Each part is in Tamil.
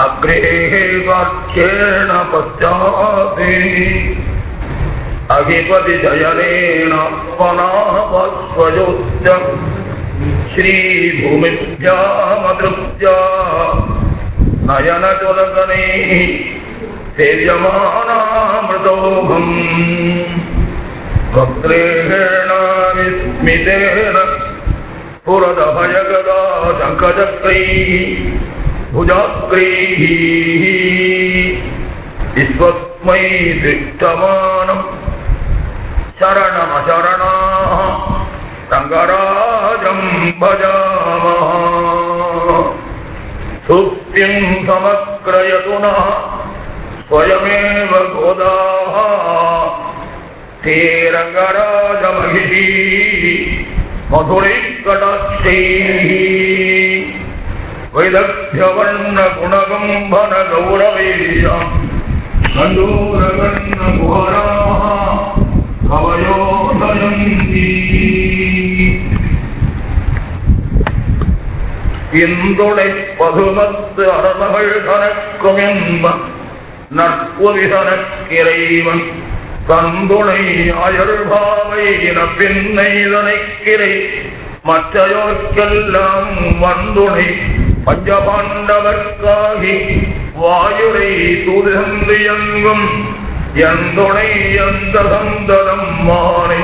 अग्रे वाक्येण पश्चाति अधिपतिशयनेन वनापस्वयोच्च श्रीभूमिभ्यामदृप्त्या नयनचुलकने सेव्यमानामृतोऽहम् वक्त्रेण विस्मितेन पुरदभयगदा शङ्खचक्रैः شرمشرنا رنگراجم بجام سوپیم سمکرتنا سویمو گودا تے رنگراجمہ مدھری کٹھی వైలభ్యవర్ణ గుణగంభన గౌరవేయం కండూరగణ ఘోరా కవయోదయంతి இந்துளை பதுமத்து அரசகள் கணக்கும் என்ப நட்புதி கணக்கிறைவன் தந்துளை அயல்பாவை பின்னை மற்றையோர்க்கெல்லாம் வந்துணை பஞ்சபாண்டவர்க்காகி வாயுரை தூதந்து எங்கும் எந்துணை எந்த சந்ததம் மானை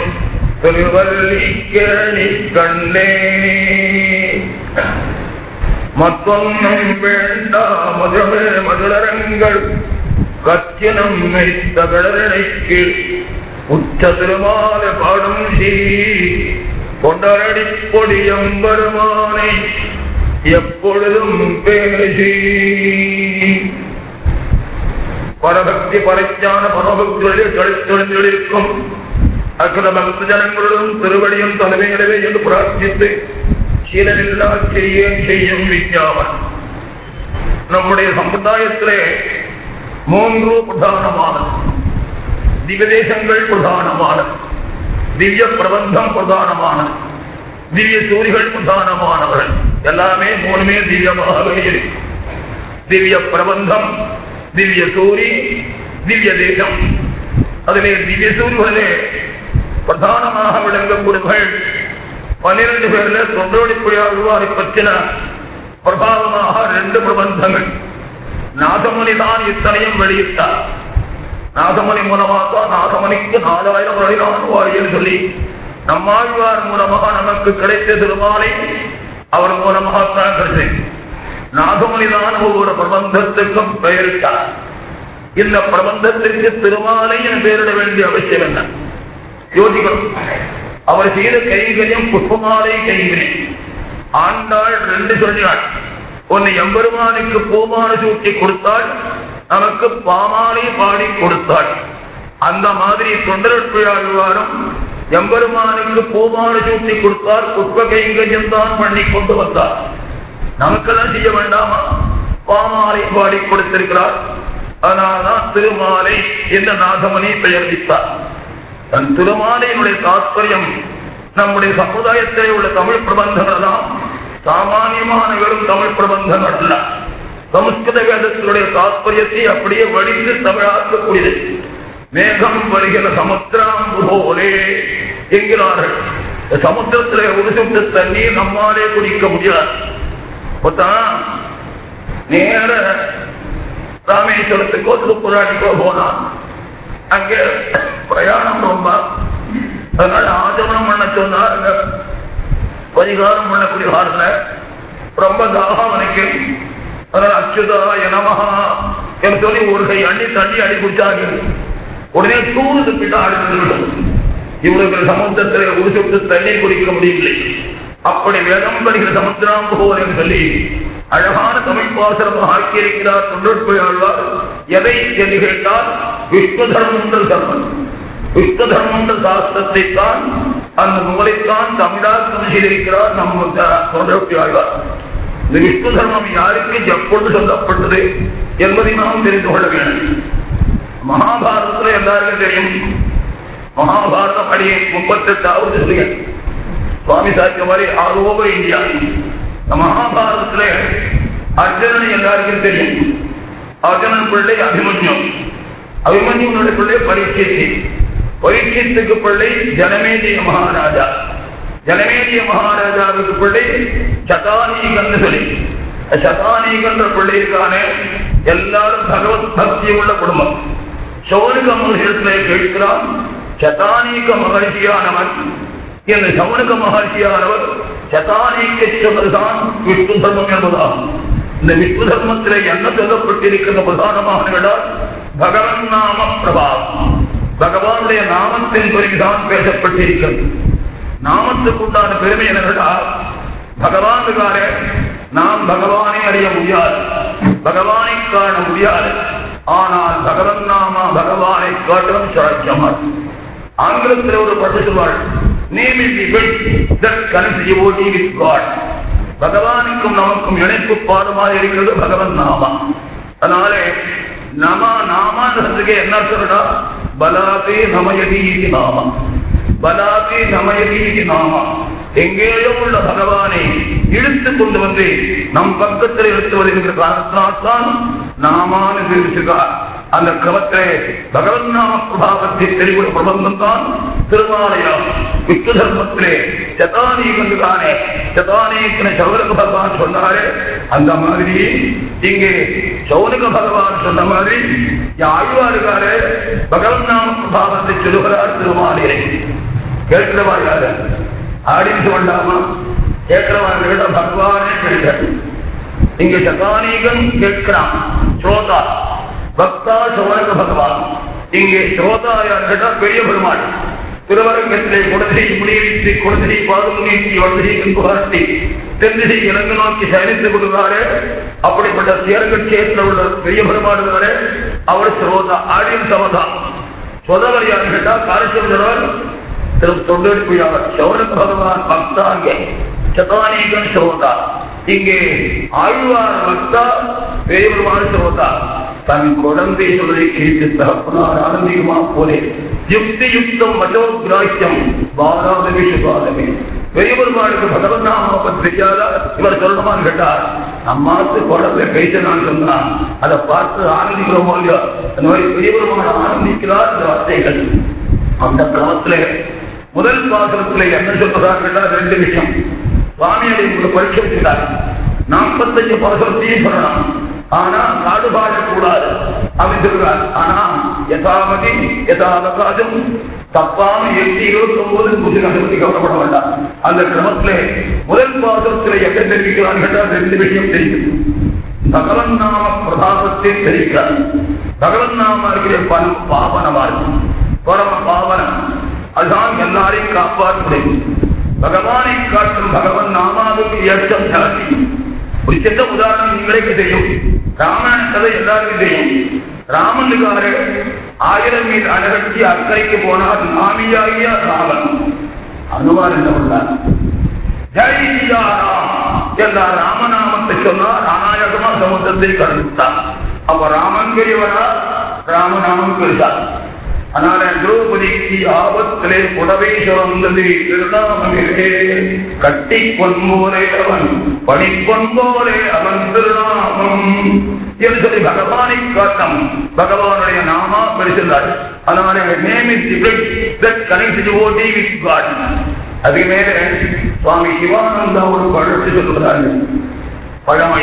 திருவல்லி கேணி கண்டே மத்தொன்னும் வேண்டா மதுரமே மதுரங்கள் கச்சினம் வைத்த கடலனைக்கு உச்ச திருமால பாடும் சீ கொண்டரடி பொடியம் பெருமானை எப்பொழுதும் பேசி. பரபக்தி பரச்சான பரபக்திகளில் கழித்தொழிந்திருக்கும் அகில பக்த ஜனங்களுடன் திருவடியும் தலைமையிடவே என்று பிரார்த்தித்து சீலனில்லா செய்ய செய்யும் விஞ்ஞாபன் நம்முடைய சம்பிரதாயத்திலே மூன்று பிரதானமானது. திவதேசங்கள் பிரதானமானது. திவ்ய பிரபந்தம் பிரதானமானது. திவ்ய சூரிகள் பிரதானமானவர்கள். எல்லாமே மூணுமே திவ்யமாகவே இருக்கு. திவ்ய பிரபந்தம் திவ்ய சூரி திவ்ய தேசம். அதிலே திவ்ய சூரிகளிலே பிரதானமாக விளங்கக்கூடியவர்கள் பன்னிரண்டு பேர்ல தொண்டோடிப்புரியாழ்வாரை பற்றின பிரபாவமாக ரெண்டு பிரபந்தங்கள். நாகமணி தான் இத்தனையும் வெளியிட்டார். நாகமணி மூலமாக நாகமணிக்கு நாலாயிரம் வருடம் வாழியல் சொல்லி நம்மாழ்வார் மூலமாக நமக்கு கிடைத்த திருமாலை அவர் மூலமாகத்தான் கிடைச்சது நாகமணிதான் ஒவ்வொரு பிரபந்தத்துக்கும் பெயரிட்டார். இந்த பிரபந்தத்திற்கு திருமாலை என பெயரிட வேண்டிய அவசியம் என்ன? யோசிக்கணும். அவர் செய்த கைகளையும் புஷ்பமாலை கைங்கரி ஆண்டாள் ரெண்டு சொல்லினாள் ஒன்னு எம்பெருமானுக்கு பூமான சூட்டி கொடுத்தாள் நமக்கு பாமாலை பாடி கொடுத்தாள். அந்த மாதிரி தொண்டரட்புழாழ்வாரும் எம்பெருமானுக்கு பூமான சூட்டி கொடுத்தார் புஷ்ப தான் பண்ணி கொண்டு வந்தார். நமக்கெல்லாம் செய்ய வேண்டாமா? பாமாலை பாடி கொடுத்திருக்கிறார். அதனால்தான் திருமாலை என்ற நாகமணி பெயர்வித்தார் தன் திருமாலையினுடைய தாத்பரியம் நம்முடைய சமுதாயத்திலே உள்ள தமிழ் பிரபந்தங்கள் தான் சாமானியமான வெறும் தமிழ் பிரபந்தங்கள் அல்ல. சமஸ்கிருத வேதத்தினுடைய தாத்பரியத்தை அப்படியே வடித்து தமிழாக்கக்கூடியது. மேகம் வருகிற சமுத்திரம் போலே என்கிறார்கள். இந்த ஒரு சுட்டு தண்ணீர் நம்மாலே குடிக்க முடியாது. நேர ராமேஸ்வரத்துக்கோ திருப்புராட்டிக்கோ போனான். அங்கே பிரயாணம் ரொம்ப. அதனால ஆச்சமனம் பண்ண சொன்னார் பரிகாரம் பண்ணக்கூடிய வாரத்துல ரொம்ப தாகம் எனக்கு. அதனால அச்சுதா எனமஹா என்று சொல்லி ஒரு கை அண்ணி தண்ணி அடி குடிச்சாங்க உடனே தூது துப்பிட்டா அடுத்துவிடும் இவர்கள் சமுத்திரத்தில் ஒரு சொட்டு தண்ணீர் குடிக்க முடியவில்லை. அப்படி வேதம் வருகிற சமுத்திரம் போர் என்று சொல்லி அழகான தமிழ் பாசனமாக ஆக்கியிருக்கிறார் தொண்டற்பொழியாழ்வார் எதை என்று கேட்டால் விஸ்வ தர்மம் தர்மம் விஸ்வ தர்மம் சாஸ்திரத்தை தான் அந்த நூலைத்தான் தமிழாக்கம் செய்திருக்கிறார் நம் தொண்டற்பொழியாழ்வார் இந்த விஸ்வ தர்மம் யாருக்கு எப்பொழுது சொல்லப்பட்டது என்பதை நாம் தெரிந்து கொள்ள வேண்டும். மகாபாரதத்துல எல்லாருக்கும் தெரியும். மகாபாரதம் அடி முப்பத்தெட்டாவது சொல்லுங்கள் சுவாமி சாட்சிய மாதிரி ஆல் ஓவர் இந்தியா. மகாபாரதத்துல அர்ஜுனன் எல்லாருக்கும் தெரியும். அர்ஜுனன் பிள்ளை அபிமன்யம் அபிமன்யுனுடைய பிள்ளை பரீட்சித்து பரீட்சித்துக்கு பிள்ளை ஜனமேதிய மகாராஜா. ஜனமேதிய மகாராஜாவுக்கு பிள்ளை சதானீகன்னு சொல்லி. சதானீகன்ற பிள்ளை இருக்கானே எல்லாரும் பகவத் பக்தி உள்ள குடும்பம். சௌனுக மகிழ்ச்சியிலே கேட்கிறார் சதானீக மகிழ்ச்சியானவன் என்று சௌனுக மகிழ்ச்சியானவர் சதானீக்க சொல்வதுதான் விஷ்ணு தர்மம் என்பதாகும். இந்த விஷ்ணு தர்மத்திலே என்ன சொல்லப்பட்டிருக்கின்ற பிரதானமாக விடால் பகவன் நாம பிரபாவம். பகவானுடைய நாமத்தின் பிறகுதான் பேசப்பட்டிருக்கிறது. நாமத்துக்குண்டான பெருமை என்னவென்றா பகவானுக்கார நாம் பகவானை அறிய முடியாது. பகவானை காண முடியாது. ஆனால் பகவன் நாம பகவானை காட்டிலும் சுரட்சமாக ஆங்கிலத்தில் ஒரு பட்டு சொல்வாள் name is that connect with God பகவானுக்கும் நமக்கும் இணைப்பு பாடமாக இருக்கிறது பகவன் நாமா. அதனாலே நம நாமான்றதுக்கு என்ன சொல்றா? பலாபே நமயதி நாமா. பலாபே நமயதி நாமா. எங்கேயோ உள்ள பகவானை இழுத்து கொண்டு வந்து நம் பக்கத்தில் இழுத்து வருகின்ற காரணத்தினால்தான் நாமானு தெரிவிச்சிருக்கார். அந்த கிரமத்திலே பகவன் நாம பிரபாவத்தை தெரிவித்த பிரபந்தம் தான் திருமாலயம். விஷ்ணு தர்மத்திலே சதானீகந்துதானே சதானீகன சௌனக பகவான் சொன்னாரே. அந்த மாதிரி இங்கே சௌனக பகவான் சொன்ன மாதிரி ஆழ்வாருக்காரு பகவன் நாம பிரபாவத்தை சொல்லுகிறார் திருமாலயை. கேட்கிறவா யாரு ஆடின்னு வேண்டாமா பகவானே கேட்கிறார். இங்க சதானீகன் கேட்கிறான் ஸ்ரோதா. பக்தா சோழக பகவான். இங்கே ஸ்ரோதா யார்கிட்ட பெரிய பெருமாள். திருவரங்கத்திலே குடதிரை முடிவித்து குடதிரை பாதம் நீட்டி வடதிரை குவார்த்தி தென்திரை இலங்கு நோக்கி சயனித்து கொடுத்தாரு அப்படிப்பட்ட சேரகட்சேத்திர உள்ள பெரிய பெருமாடுகிறாரு அவர் ஸ்ரோதா ஆடியும் சமதா சொதவர் யார் கேட்டா காலச்சந்திரவர் திரு தொண்டெடுப்பு சௌரக பகவான் பக்தாங்க. சதானீகன் ஸ்ரோதா இங்கே ஆழ்வார் பக்தா பெரியவருமான ஸ்ரோதா தன் குழந்தை கேட்டு தகப்பனார் ஆனந்திகமா போலே. யுக்தி யுக்தம் மதோகிராஹ்யம் பாராதவி சுபாதவி பெரியவருமானுக்கு பகவன் நாம தெரியாதா? இவர் சொல்லணுமான்னு கேட்டார். அம்மாத்து குழந்தை கைத்து சொன்னான். அதை பார்த்து ஆனந்திக்கிறோமோ இல்லையோ அந்த மாதிரி பெரியவருமான ஆனந்திக்கிறார் இந்த வார்த்தைகள். அந்த காலத்துல முதல் பாசனத்திலே என்ன சொல்வதாக கேட்டால் ரெண்டு விஷயம். சுவாமியை உங்களுக்கு பரிசோதித்தார் நாற்பத்தஞ்சு பாசனத்தையும் சொல்லலாம். ஆனா காடு பாடக்கூடாது அப்படின்னு சொல்றார். ஆனா யதாமதி யதாவகாசம் தப்பாம எட்டு இருபத்தி ஒன்பது புதின கவலைப்பட வேண்டாம். அந்த கிரமத்திலே முதல் பாசனத்தில் எங்க தெரிவிக்கிறான் கேட்டால் ரெண்டு விஷயம் தெரியும். பகவன் நாம பிரதாபத்தை தெரிவிக்கிறார். பகவன் நாம இருக்கிற பல பாவனமா இருக்கும் பரம பாவனம். அதுதான் எல்லாரையும் காப்பாற்றும் பகவானை காட்டும் பகவன் நாமாவுக்கு ஏற்றம் ஜாதி ஒரு சின்ன உதாரணம் நீங்களுக்கு தெரியும். ராமாயண கதை எல்லாருக்கும் தெரியும். ராமனுக்காரு ஆயிரம் மீது அழகட்டி அக்கறைக்கு போனார் மாமியாகிய ராமன். அனுமார் என்ன பண்ணார்? ஜெய் சீதாராம் என்ற ராமநாமத்தை சொன்னார். அநாயகமா சமுத்திரத்தை கடந்துட்டார் அப்ப ராமன் பெரியவரா? ராமநாமன் பெருசார் அதனால திரௌபதிக்கு ஆபத்திலே புடவை சுரந்தது. திருநாமமிலே கட்டி கொன்போரே அவன் பணிப்பொன்போலே அவன் திருநாமம். என்று பகவானை காட்டம். பகவானுடைய நாமா பெருசிருந்தார் அதனால நேம் இஸ் தட் கனெக்ட் ஓடி வித் காட் அதுக்கு மேல சுவாமி சிவானந்தா ஒரு பழத்து சொல்லுகிறார்கள். பழமை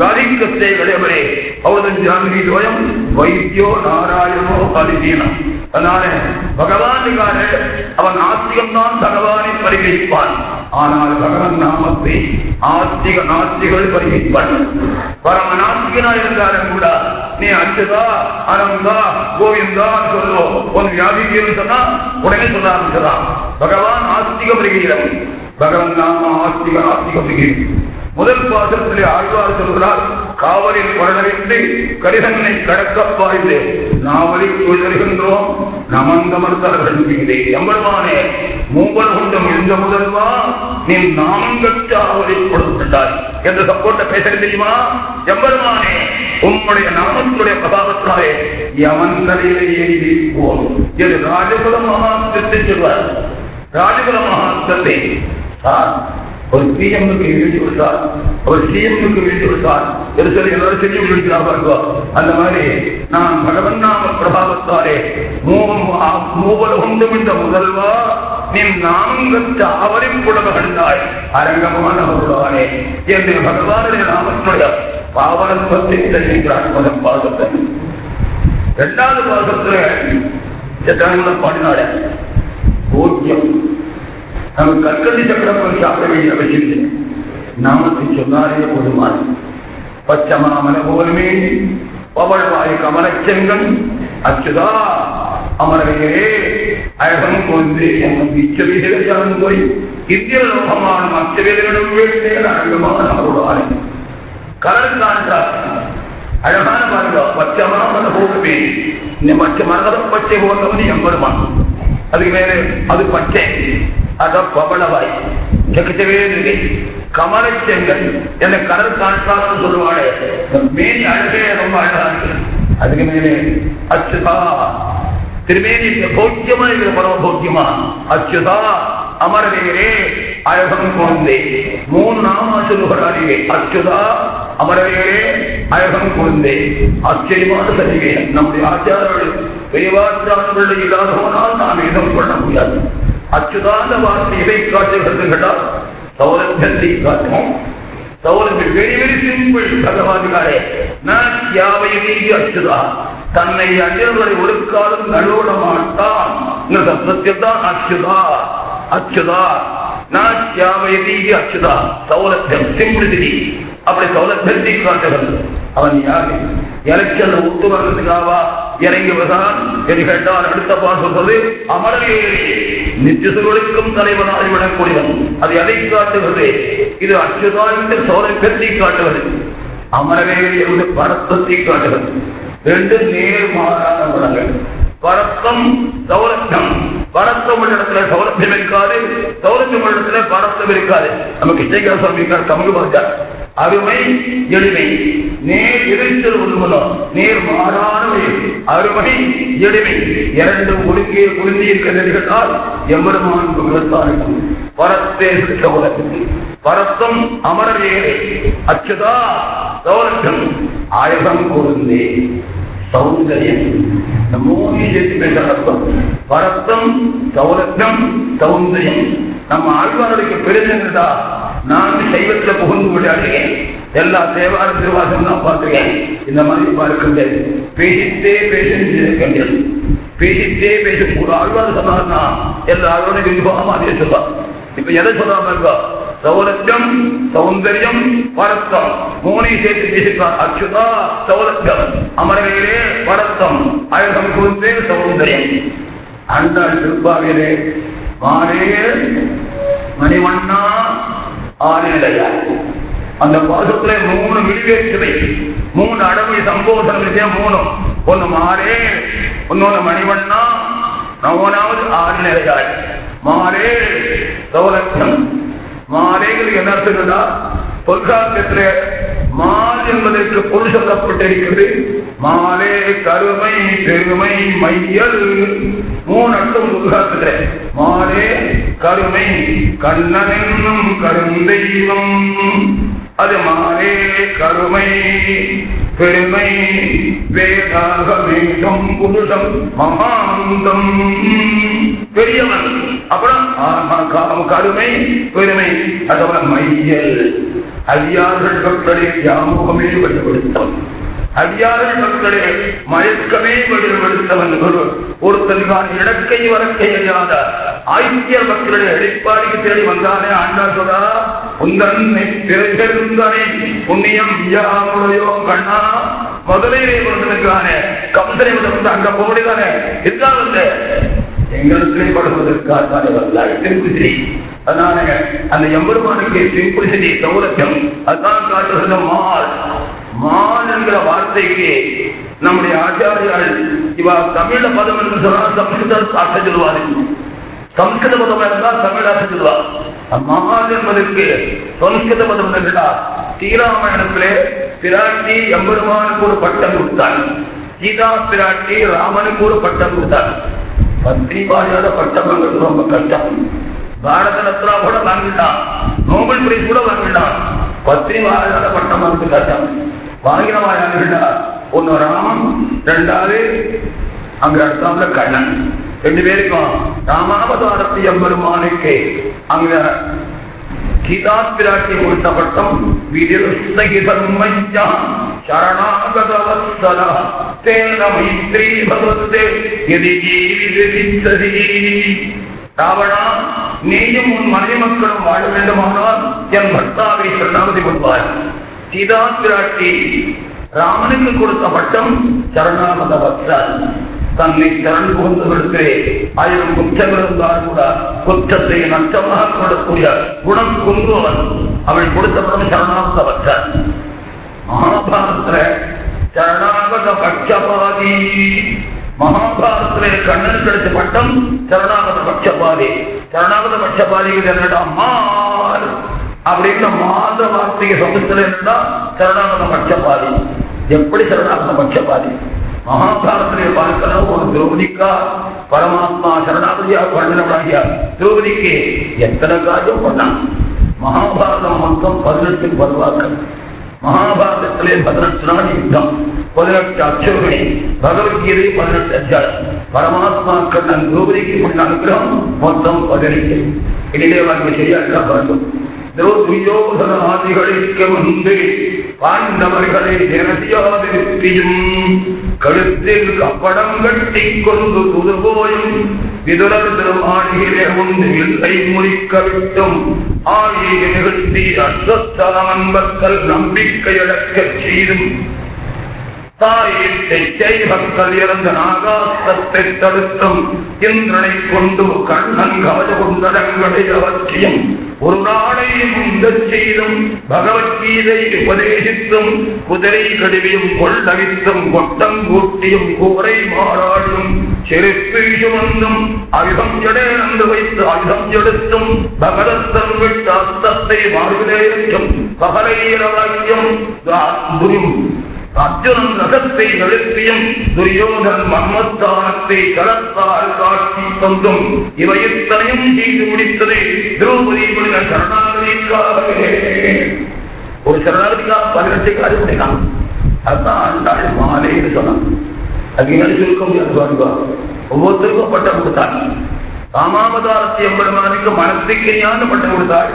காலிக்கத்தை கடையவரே அவரது ஜான்வி துவயம் வைத்தியோ நாராயணோ கலிதீனம் அதனால பகவானுக்காக அவன் ஆஸ்திகம்தான் பகவானை பரிகரிப்பான் ஆனால் பகவான் நாமத்தை ஆஸ்திக நாஸ்திகள் பரிகரிப்பான் பரம நாஸ்திகனா இருந்தாலும் கூட நீ அச்சுதா அனந்தா கோவிந்தா சொல்லோ உன் வியாதிக்கு சொன்னா உடனே சொல்ல ஆரம்பிச்சதா பகவான் ஆஸ்திகம் பரிகிறவன் பகவான் நாம ஆஸ்திக ஆஸ்திகம் பரிகிறேன் முதல் பாசத்திலே ஆழ்வார் சொல்கிறார் காவலில் பரடவிட்டு கரிதன்னை கடக்க பாய்ந்து நாவலி கொள்கின்றோம் நமந்தமர்த்தவர்கள் மீதே எம்பெருமானே மூவர் கொண்டும் இருந்த முதல்வா? நீ நாமங்கற்ற ஆவலிப்படுத்தாய் என்று சப்போட்ட பேச தெரியுமா? எம்பெருமானே உம்முடைய நாமத்துடைய பிரபாவத்தினாலே யமன் தலையிலே ஏறி போம் என்று ராஜகுல மகாத்மத்தை சொல்வார். ராஜகுல மகாத்மத்தை ஒரு சிஎம்முக்கு எழுதி கொடுத்தார் ஒரு சிஎம்முக்கு எழுதி கொடுத்தார் என்று சொல்லி எல்லாரும் செஞ்சு கொடுக்கிறார்களோ அந்த மாதிரி நான் பகவன் நாம பிரபாவத்தாரே மூவல் இந்த முதல்வா நீ நாமங்கற்ற அவரின் புலவகண்டாய் அரங்கமானவர்களானே என்று பகவானுடைய நாமத்துடைய பாவனத்துவத்தை தெரிவிக்கிறார் முதல் பாதத்தை இரண்டாவது பாகத்துல எத்தனை ஓக்கியம். போக்கியம் நம்ம கற்கதி சக்கரம் சாப்பிட வேண்டிய அவசியம் நாமத்தை சொன்னாரே போதுமான பச்சமாமன போலுமே பவழ்வாய் கமலச்செங்கன் அச்சுதா அமரவையே அழகம் கொண்டு இச்சவிகளும் போய் இந்திய லோகமான மச்சவிகளும் வேண்டிய அழகமான அவருடைய கடல் காண்றார் அழகான பாருங்க பச்சமான போகுமே இந்த மற்ற மரதம் பச்சை போன்றவன் எம்பெருமான் அதுக்கு மேலே அது பச்சை அத பவளவாய். ஜெகஜவே கமல செங்கல் என்ன கடல் காண்பான்னு சொல்லுவாளே. மேனி அழகே ரொம்ப அழகா அதுக்கு மேலே அச்சுதா. திருமேனி போக்கியமா இருக்கிற பரவ போக்கியமா? அச்சுதா அமரவேரே அழகம் குழந்தை மூணு நாமா சொல்லுகிறாரே அச்சுதா அமரவேரே அழகம் குழந்தை ஆச்சரியமான சரிவே நம்முடைய ஆச்சாரர்கள் பெரியவாச்சாரர்கள் இல்லாத நாம் எதுவும் முடியாது. அச்சுதான வார்த்தை இதை காட்டுகிறதுங்களா சௌலபியத்தை காட்டும். சௌலபியம் வெரி வெரி சிம்பிள் பகவான்காரே நான் யாவை நீங்கி அச்சுதா? தன்னை அஞ்சல்களை ஒரு காலம் நழுவிட மாட்டான். சப்தத்தில் தான் அச்சுதா. அச்சுதா. நான் யாவை நீங்கி அச்சுதா? சௌலபியம் சிம்பிளிசிட்டி அப்படி சௌலபியத்தை காட்டுகிறது. அவன் யாரு? எனக்கு அந்த ஒத்து வர்றதுக்காவா இறங்கி வருகிறான் என்று கேட்டால் அடுத்த பால் சொல்றது அமரவேறே நித்தியசுகளுக்கும் தலைவனாகி விடக்கூடியவன் அது எதை காட்டுகிறது இது அச்சுதா என்று கட்டி காட்டுவது. அமரவேறே என்று பரத்தத்தை காட்டுகிறது ரெண்டு நேர்மாறான குணங்கள் பரத்தம் சௌரத்தம். பரத்தம் இடத்துல சௌலபியம் இருக்காது சௌலபியம் இடத்துல பரத்தம் இருக்காது. நமக்கு இசைகா சுவாமி தமிழ் பாஜா அருமை எளிமை. நேர் எதிர்த்தல் ஒருவனும் நேர் மாறானவை. அருமை எளிமை. இரண்டு ஒழுங்கே ஒழுங்கி இருக்கிறால் எம்பெருமான் குலத்தான் பரத்தே உலகத்தில். பரத்தம் அமரர் ஏழை. அச்சுதா சௌலபியம் ஆயுதம் கூர்ந்தே சௌந்தரியம். இந்த மூணு சேர்த்து பரத்தம் சௌலபியம் சௌந்தரியம். நம்ம ஆழ்வாருக்கு பெருசுங்கதா நான் சைவத்தில் புகுந்து விளையாடுகிறேன் எல்லா தேவார திருவாசம் நான் பார்த்துருக்கேன் இந்த மாதிரி பார்க்கின்ற பேசித்தே பேசுகின்றது பேசித்தே பேசும் ஒரு ஆழ்வார் சொன்னார்னா எல்லாரோட விரிவாக அதே சொல்லுவார் இப்ப எதை சொல்லாம இருக்கா சௌலபியம் சௌந்தரியம் பரத்தம். மூனை சேர்த்து பேசுகிறார் அச்சுதா சௌலபியம் அமரவையிலே பரத்தம். அழகம் குறிந்தே சௌந்தர்யம். அண்டாள் திருப்பாவிலே மாறே மணிவண்ணா ஆறிலையார் அந்த பாசத்துல மூணு விழிவேற்றுமை மூணு அடவு சம்போதனம் இருக்கே மூணு ஒன்னு மாறே ஒன்னொன்னு மணிவண்ணா நவனாவது ஆறு நிலையாய். மாறே சௌலபியம் மாறேங்கிறது என்ன சொல்லுதா பொற்காலத்திலே மால் என்பதற்கு பொருள் சொல்லப்பட்டிருக்கிறது. மாலே கருமை பெருமை மையல். மூணு அர்த்தம் பொற்காலத்துல மாலே கருமை கண்ணன் என்னும் கருந்தெய்வம் அது மாறே கருமை பெருமை வேதாக வேண்டும் புருஷம் மகாந்தம். பெரியவன் அப்புறம் கருமை பெருமை அதோட மையல். அடியார்கள் மக்களை யாமுகமே வெளிப்படுத்தவன் அடியார்கள் மக்களை மயக்கமே வெளிப்படுத்தவன் ஒரு ஒருத்தன் இடக்கை வரக்கை அறியாத ஆய்த்திய மக்களுடைய அடிப்பாடிக்கு தேடி வந்தானே ஆண்டா சொல்றா? உந்தன்னை பிறந்தனை புண்ணியம் யாமுடையோ கண்ணா முதலையிலே வந்திருக்கானே கம்சனை வந்து அங்க இதுதான் வந்து எங்களுக்கு படுவதற்காக அதனால அந்த எம்பெருமானுக்கு சிம்பிளிசிட்டி சௌலத்தியம் அதுதான் காட்டுகிற மால். மான் என்கிற வார்த்தைக்கு நம்முடைய ஆச்சாரியால் இவா தமிழ பதம் என்று சொன்னால் சம்ஸ்கிருத அர்த்தம் சொல்லுவாரு சம்ஸ்கிருத பதம் தமிழ் அர்த்தம் சொல்லுவார். மான் என்பதற்கு சம்ஸ்கிருத பதம் என்னடா ஸ்ரீராமாயணத்திலே பிராட்டி எம்பெருமானுக்கு ஒரு பட்டம் கொடுத்தார் சீதா பிராட்டி ராமனுக்கு ஒரு பட்டம் கொடுத்தார் பத்ரி வாரியாத பட்டம் ரொம்ப கஷ்டம். பாரத ரத்னா கூட வாங்கிட்டான் நோபல் பிரைஸ் கூட வாங்கிட்டான் பத்ரி வாரியாத பட்டம் வந்து கஷ்டம். வாங்கினவா யாருன்னா ஒன்னு ராமன் ரெண்டாவது அங்க அடுத்தாப்புல கண்ணன். ரெண்டு பேருக்கும் ராமாவதாரத்தி எம்பெருமானுக்கு அங்க கீதா பிராட்டி கொடுத்த பட்டம் ராவணா நீயும் உன் மனைவி மக்களும் வாழ வேண்டுமானால் என் பர்த்தாவை சரணாகதி கொள்வார் சீதா பிராட்டி ராமனுக்கு கொடுத்த பட்டம் சரணாமத வத்சல் தன்னை சரண் புகுந்தவர்களுக்கு ஆயிரம் குற்றம் இருந்தால் கூட குற்றத்தை நஷ்டமாக கொள்ளக்கூடிய குணம் குங்குவன் அவள் கொடுத்தவன் படம் சரணாகத வச்சன் மகாபாரத சரணாகத பட்சபாதி மகாபாரத்திலே கண்ணன் கிடைச்ச பட்டம் சரணாகத பட்சபாதி சரணாகத பட்சபாதிக்கு என்னடா மால் அப்படின்ற மாத வார்த்தைக்கு சமஸ்திரம் இருந்தா சரணாகத பட்சபாதி எப்படி சரணாகத பட்சபாதி மகாபாரத்திலே பார்க்கலாம் ஒரு திரௌபதிக்கா பரமாத்மா சரணாபதியா பண்ணினவனாகியா திரௌபதிக்கு எத்தனை காரியம் பண்ணான்? மகாபாரதம் மொத்தம் பதினெட்டு பருவாக்கள் மகாபாரதத்திலே பதினெட்டு நாள் யுத்தம் பதினெட்டு அச்சோகணி பகவத்கீதை பதினெட்டு அச்சாரம் பரமாத்மா கண்ணன் திரௌபதிக்கு பண்ண அனுகிரகம் மொத்தம் பதினெட்டு இடையிலே வாழ்க்கை சரியா இருக்கா பாருங்க துரியோதன ஆதிகளுக்கு வந்து பாண்டவர்களை தினசியாதிருத்தியும் கழுத்தில் கப்படம் கட்டி கொண்டு புதுபோயும் விதுரர் திருமாளிகளே உண்டு இல்லை முறிக்க விட்டும். ஆகிய நிகழ்த்தி அஸ்வத்தாமன் மக்கள் நம்பிக்கை இழக்கச் செய்தும். தாயிட்டை செய்வக்கள் இறந்த நாகாஸ்தத்தை தடுத்தும். இந்திரனை கொண்டு கண்ணன் காஜகுண்டலங்களை அவற்றியும் ஒரு நாளையும் முந்தச் செய்தும் பகவத்கீதை உபதேசித்தும் குதிரை கடுவியும் கொள்ளவித்தும் கொட்டம் கூட்டியும் கூரை மாறாடியும் செருப்பு சுமந்தும் ஆயுதம் ஜடேந்து வைத்து அயுதம் எடுத்தும் பகதத்தம் விட்டு அஸ்தத்தை மாறுதேற்றும் பகலையிரவாக்கியம் அர்ஜுனன் ரகத்தை நிறுத்தியும் துரியோதன் மர்மஸ்தானத்தை கலத்தால் காட்சி தந்தும். இவை இத்தனையும் செய்து முடித்தது திரௌபதி புனித சரணாகதிக்காகவே. ஒரு சரணாகதிக்காக பதினெட்டு காரியம் பண்ணினான் அதுதான் ஆண்டாள் மாலைன்னு சொன்னான். அது சுருக்க முடியாது ஒவ்வொருத்தருக்கும் பட்டம் கொடுத்தாள். ராமாவதாரத்தை எம்பெருமானுக்கு மனத்துக்கு ஞான பட்டம் கொடுத்தாள்.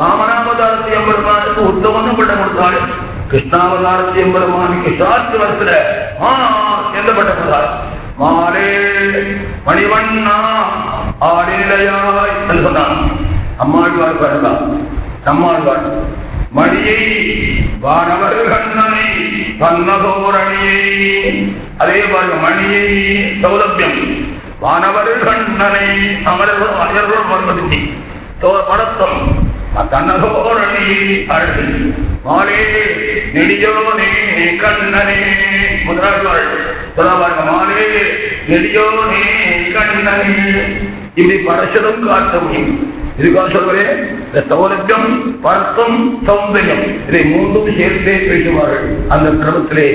வாமனாவதாரத்தை எம்பெருமானுக்கு உத்தமன்னு பட்டம் கொடுத்தாள். கிருஷ்ணாவதாரத்தை எம்பெருமானுக்கு சாத்து வருஷத்துல எந்த பட்டம் கொடுத்தாள் மாலே மணிவண்ணா ஆடிலையாய் சொன்னான் அம்மாழ்வார் பாருங்க நம்மாழ்வார் மணியை வானவர் கண்ணனை பன்னதோரணியை அதே பாருங்க மணியை சௌலபியம் வானவர் கண்ணனை அமரர்கள் அயர்வர் மன்மதி படத்தம் தன்னதோரணி அழகு மாலே நெடியோனே கண்ணனே. முதலாளிவாள் சொல்லுவாங்க மாலே நெடியோனே கண்ணனே. இப்படி பரசதும் காட்ட முடியும் இதுக்காக சொல்கிறேன் இந்த சௌலபியம் பர்த்தம் சௌந்தரியம் இதை மூன்றும் சேர்த்தே பேசுவார்கள். அந்த கிரமத்திலே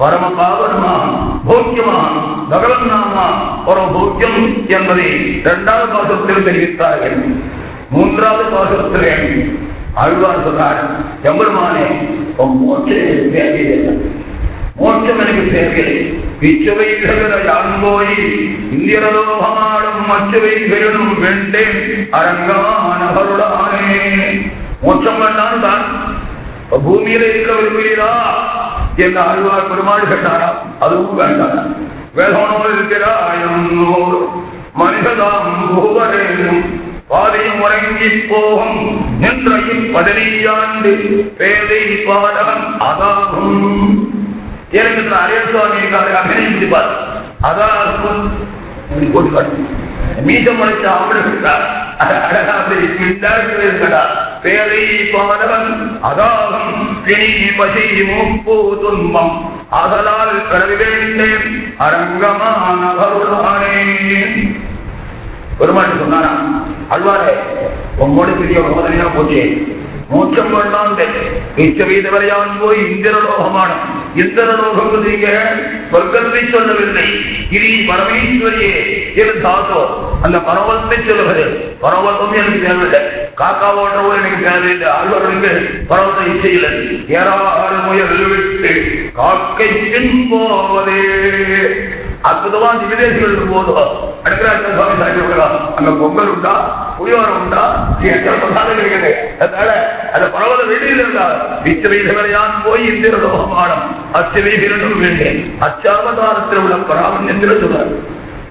பரம பாவனமா போக்கியமா பகவன் நாமா பரம போக்கியம் என்பதை இரண்டாவது பாசத்தில் தெரிவித்தார்கள். மூன்றாவது பாசத்திலே அழுவார் சொன்னார் எம்பெருமானே மோட்சம் தேவையில்லை. மோட்சம் எனக்கு தேவையில்லை. பிச்சுவைகள யான்போய் இந்திரலோகமாடும் மச்சுவைகளும் வெண்டேன் அரங்கமானவருடானே மோட்சம் வேண்டாம் தான். பூமியில இருக்க விரும்புகிறீரா என்று அழுவார் பெருமாள் கேட்டாரா? அதுவும் வேண்டாம். வேதனோடு இருக்கிறாயும் மனிததாம் பூவரேனும். பாதையும் உறங்கி போகும். நின்றையும் பதினையாண்டு பேதை பாடகன் அதாகும். எனக்கு அரியர் சுவாமி அதாகும். போட்டு காட்டு மீசம் முளைச்ச பேரை அதாகம். பிணி பசி மூப்பு துன்பம். அரங்கமான கருளானே பெருமாள் சொன்னாரா அல்வாரே உங்களோட பெரிய ரோதனையா போச்சே. மூச்சம் வேண்டாந்தே இச்ச வீதவரையான் போய் இந்திரலோகமான. இந்திரலோகம் நீங்க சொர்க்கத்தை சொல்லவில்லை. கிரி பரமேஸ்வரியே என்று தாசோ அந்த பரவத்தை சொல்லுகிறது பரவத்தம் எனக்கு தேவையில்லை. காக்கா ஓட்டவும் எனக்கு தேவையில்லை. ஆழ்வார்களுக்கு பரவத்தை இச்சையில் ஏறாறு முயல் விட்டு காக்கை பின் போவதே அற்புதமா விதேசிகள் போதோ அடுக்கிறாங்க சுவாமி சாட்சி விடலாம் அங்க பொங்கல் உண்டா? புளியோரம் உண்டா? எத்தனை பிரசாதம் இருக்குது. அதனால அந்த பரவல வெளியில் இருந்தா விச்சவைதவரையான் போய் இந்திர லோகமானம் அச்சவைகளும் வேண்டிய அச்சாவதாரத்தில் உள்ள பராமண்யத்தில் சொல்றார்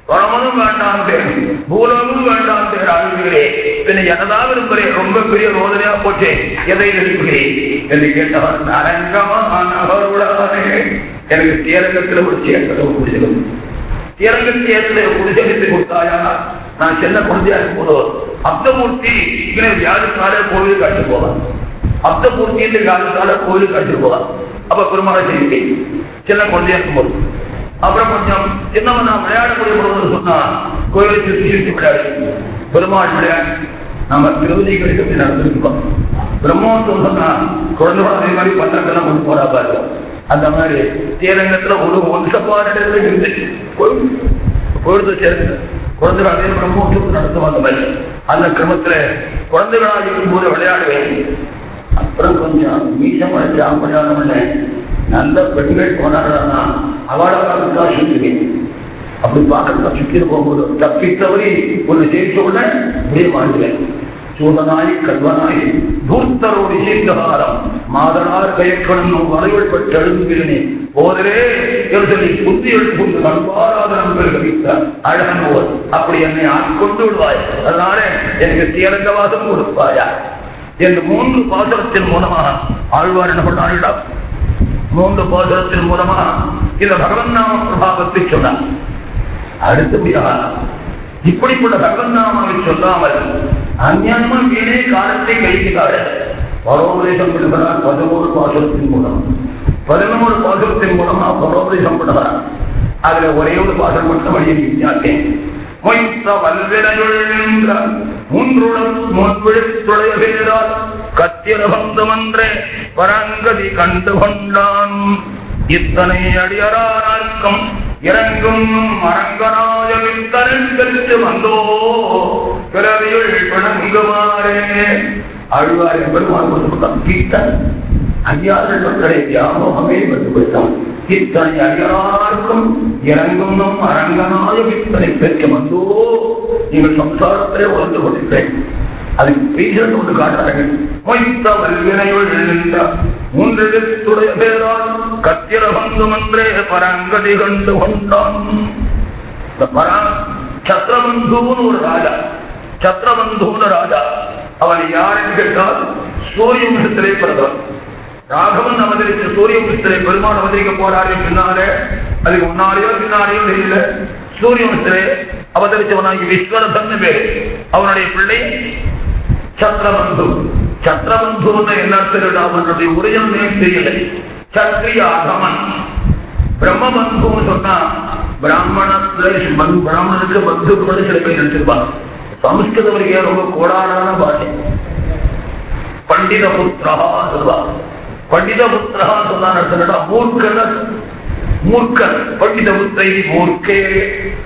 பரமனும் வேண்டாம் பேர் பூலமும் வேண்டாம் தேர் ஆளுகிறே பின்ன என்னதான் விரும்புகிறேன் ரொம்ப பெரிய ரோதனையா போச்சே. எதை விரும்புகிறேன் என்று கேட்டவர் நரங்கமான அரங்கமான எனக்கு ஸ்ரீரங்கத்தில் ஒரு சேர்ந்த குடிசகம் ஸ்ரீரங்கத்தில் ஏற்ற குடிசகத்தை நான் சின்ன குழந்தையா இருக்கும் அப்தமூர்த்தி இங்கே வியாதிக்கால கோவில் காட்சி போவான் அப்தமூர்த்தி இந்த வியாதிக்கால கோவில் காட்சி போவான் அப்ப பெருமாளை செய்தி சின்ன குழந்தையா இருக்கும்போது. அப்புறம் கொஞ்சம் சின்னவன் நான் விளையாடக்கூடிய பொழுது சொன்னா கோயிலை சுற்றி சுற்றி விளையாடு பெருமாள் விளையாடு நம்ம திருவதிகளுக்கு நடந்திருக்கோம் பிரம்மோத்சவம் சொன்னா குழந்தை அதே மாதிரி பட்டங்கள்லாம் கொண்டு போறா பாருங்க. அந்த மாதிரி ஸ்ரீரங்கத்துல ஒரு வம்சப்பாடு இருந்து பொழுது சேர்ந்து குழந்தைகள் அதே பிரம்மோற்சவம் நடத்தும் அந்த மாதிரி. அந்த கிரமத்துல குழந்தைகளாக இருக்கும்போது விளையாடுவேன் அப்புறம் கொஞ்சம் மீசம் அடிச்சு ஆம்படியானம் நல்ல பெண்கள் போனாங்கன்னா அவளாக சுற்றுவேன் அப்படி பார்க்கறதா சுற்றி போகும்போது தப்பித்தவரி ஒரு உடனே அப்படியே வாழ்ந்துவேன் சூதனாய் கல்வனாய் தூர்த்தரோடு இசைந்தகாரம் மாதனார் கயக்கணும் வரைவள் பெற்றெழுந்திருனே போதரே என்று புத்தி எழுப்புந்து அன்பாராதனம் பெருகித்தார் அழகன் போல் அப்படி என்னை ஆட்கொண்டு விடுவாய். அதனால எனக்கு தீரங்கவாதம் கொடுப்பாயா? என்று மூன்று பாசனத்தின் மூலமாக ஆழ்வார் என்ன பண்ணாரிடம் மூன்று பாசனத்தின் மூலமாக இந்த பகவன் நாம பிரபாவத்தை சொன்னார். அடுத்தபடியாக இப்படிப்பட்ட பகவன் சொல்லாமல் அஞ்ஞானமா வீணே காலத்தை கழிக்கிறார்கள் பரோபதேசம் பண்ணுகிறார் பதினோரு பாசத்தின் மூலம். பதினோரு பாசத்தின் மூலமா பரோபதேசம் பண்ணுகிறார் அதுல ஒரே ஒரு பாசம் மட்டும் வழியை வித்தியாசேன் மொய்த்த பரங்கதி கண்டு கொண்டான் இத்தனை அடியரானார்க்கும் இறங்கும் அரங்கராஜ வித்தரன் வந்தோ பிறவியுள் பிணங்குமாறே. அழுவார் பெருமாள் கீர்த்தன். ஐயார்கள் மக்களை வியாமோகமே வந்து கொடுத்தான் இத்தனை அடியாருக்கும் இறங்கும் நம் அரங்கனாய வித்தனை பெற்று வந்தோ நீங்கள் சம்சாரத்தை வளர்ந்து கொண்டிருக்கிறேன். அதுக்கு பேசுறது ஒன்று காட்டுறாங்க மொய்த்த வல்வினையுள் நின்ற பேரால் கத்திர பந்துமன்றே பரங்கதி கண்டு கொண்டான். சத்ரபந்துன்னு ஒரு ராஜா. சத்ரபந்துன்னு ராஜா. அவன் யாருன்னு கேட்டால் சூரிய பிறந்தவன் ராகவன் அவதரித்த சூரியவம்சத்திலே பெருமான் அவதரிக்க போறாரு பின்னாலே. அதுக்கு முன்னாலேயோ பின்னாலேயோ தெரியல. சூரியவம்சத்திலே அவதரித்தவனாகி விஸ்வரதன் பேரு. அவனுடைய பிள்ளை சத்ரபந்து. சத்ரபந்து என்ன அர்த்தம் அவனுடைய உரையமே தெரியல. சத்ரிய அகமன் பிரம்மபந்துன்னு சொன்னா பிராமணத்துல பிராமணனுக்கு பந்து கூட சில பேர் நினைச்சிருப்பாங்க. சமஸ்கிருதம் வரைக்கும் ரொம்ப கோடான பாஷை. பண்டித புத்திரா சொல்வா பண்டித புத்திரா சொன்னா மூர்க்கன மூர்க்கன். பண்டித புத்திரை மூர்க்கே.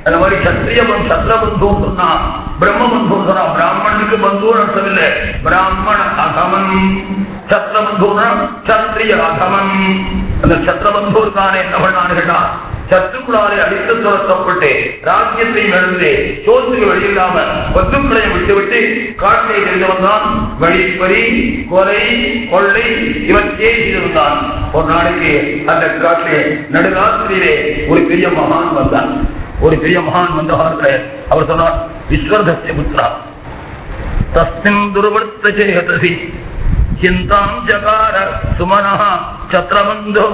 அந்த மாதிரி சத்திரிய சத்ரபந்து சொன்னா பிரம்ம பந்து பிராமணனுக்கு பந்து அர்த்தம் இல்லை பிராமண அகமன் சத்ரபந்துனா சத்திரிய அகமன் அந்த சத்ரபந்து தானே என்ன கேட்டா சத்துக்களாலே அடித்து துரத்தப்பட்டு ராஜ்யத்தை இழந்து சோத்துக்கு வழியில்லாம பத்துக்களை விட்டுவிட்டு காட்டை தெரிந்தவன்தான் வந்தான் வழிப்பறி கொலை கொள்ளை இவற்றை செய்திருந்தான் ஒரு நாளைக்கு அந்த காட்டிலே நடுராத்திரியிலே ஒரு பெரிய மகான் வந்தான் ஒரு பெரிய மகான் வந்த காலத்துல அவர் சொன்னார் விஸ்வர்தஸ்ய புத்திரா தஸ்மின் துர்வர்த்த சேகதசி சிந்தாம் ஜகார சுமனா சத்ரபந்தோ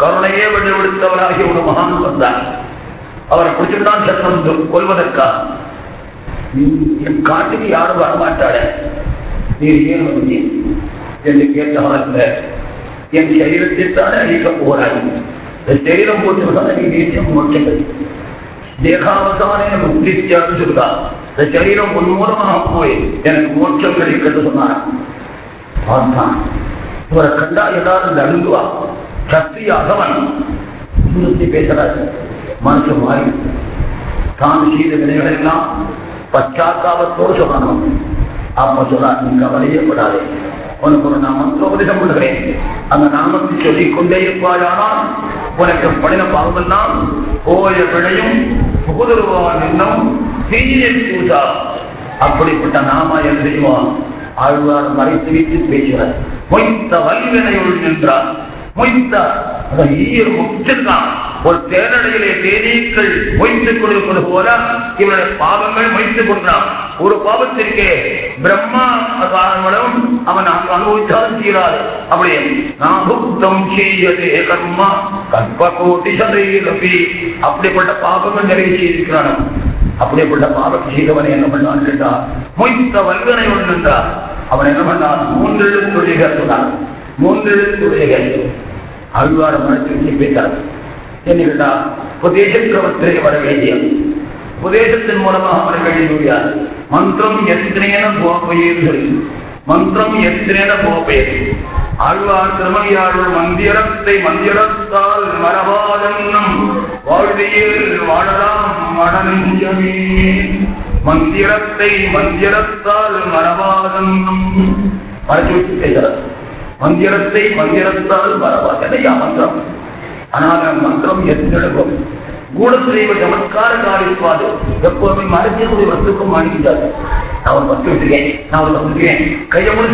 கருணையே வெளிவிடுத்தவராகிய ஒரு மகான் வந்தார். அவரை பிடிச்சிருந்தான் சத்ரபந்து கொள்வதற்கா நீ காட்டுக்கு யாரும் வரமாட்டாட நீ ஏன் வந்து என்று கேட்டால் என் சரீரத்தைத்தானே அழிக்க போறாய். இந்த சரீரம் போட்டு நீ நீச்சம் மோட்சங்கள் தேகாவசானே முக்திச்சான்னு சொல்றார் இந்த சரீரம் உன் மூலமாக போய் எனக்கு மோட்சம் கிடைக்கிறது சொன்னார் பார்த்தான் இவரை கண்டா எல்லாரும் நடுங்குவா சக்தி அகவன் இன்னொத்தி பேசுறாரு மனசு மாறி தான் செய்த வினைகளெல்லாம் பச்சாத்தாபத்தோடு சொல்லணும் அப்ப சொல்றார் நீ கவலையே படாதே உனக்கு ஒரு நான் மந்திரோபதேசம் பண்ணுகிறேன் அந்த நாமத்தை சொல்லிக் கொண்டே இருப்பாயானால் உனக்கு பணின பாவமெல்லாம் போய விளையும் புகுதருவான் என்னும் தீய பூஜா. அப்படிப்பட்ட நாம என்ன செய்வான் ஆழ்வார் மறைத்து வைத்து பேசுகிறார். பொய்த்த வல்வினையுள் நின்றார். ஒரு தேனடையிலே தேனீக்கள் மொய்த்துக் கொண்டிருப்பது போல இவனுடைய பாவங்கள் மொய்த்துக் கொண்டான். ஒரு பாவத்திற்கே பிரம்மா காரணங்களும் அவன் அனுபவித்தால் தீராது. அப்படி நாபுத்தம் செய்யதே கர்மா. கற்ப கோட்டி சதையிலபி அப்படிப்பட்ட பாவங்கள் நிறைய செய்திருக்கிறான். அப்படிப்பட்ட பாவத்தை செய்தவனை என்ன பண்ணான் கேட்டா மொய்த்த வல்வனை ஒன்று என்றார் அவன் என்ன பண்ணான்? மூன்று எழுத்துடைகள் சொன்னான். மூன்று எழுத்துடைகள் அழ்வார மனத்தில் பேசார் என்ன கேட்டா புதேச வர வேண்டிய உபதேசத்தின் மூலமாக வர வேண்டிய முடியாது மந்திரம் எத்தனையன போப்பையீர்கள் மந்திரம் எத்தனையன போப்பையர் ஆழ்வார் திருமையாளர் மந்திரத்தை மந்திரத்தால் மரபாதன்னம் வாழ்வியில் வாழலாம் மந்திரத்தை மந்திரத்தால் மரபாதன்னம். மறைச்சு பேசுறார் மந்திரத்தை மந்திரத்தால் மரபாதனையா மந்திரம்? ஆனால் மந்திரம் எத்தனை கூடத்திலேயே சமத்கார காரிப்பாது எப்போதுமே மறைக்கக்கூடிய வஸ்துக்கும் வாங்கிட்டாரு நான் ஒரு வஸ்து வச்சிருக்கேன். நான் ஒரு வஸ்து இருக்கேன்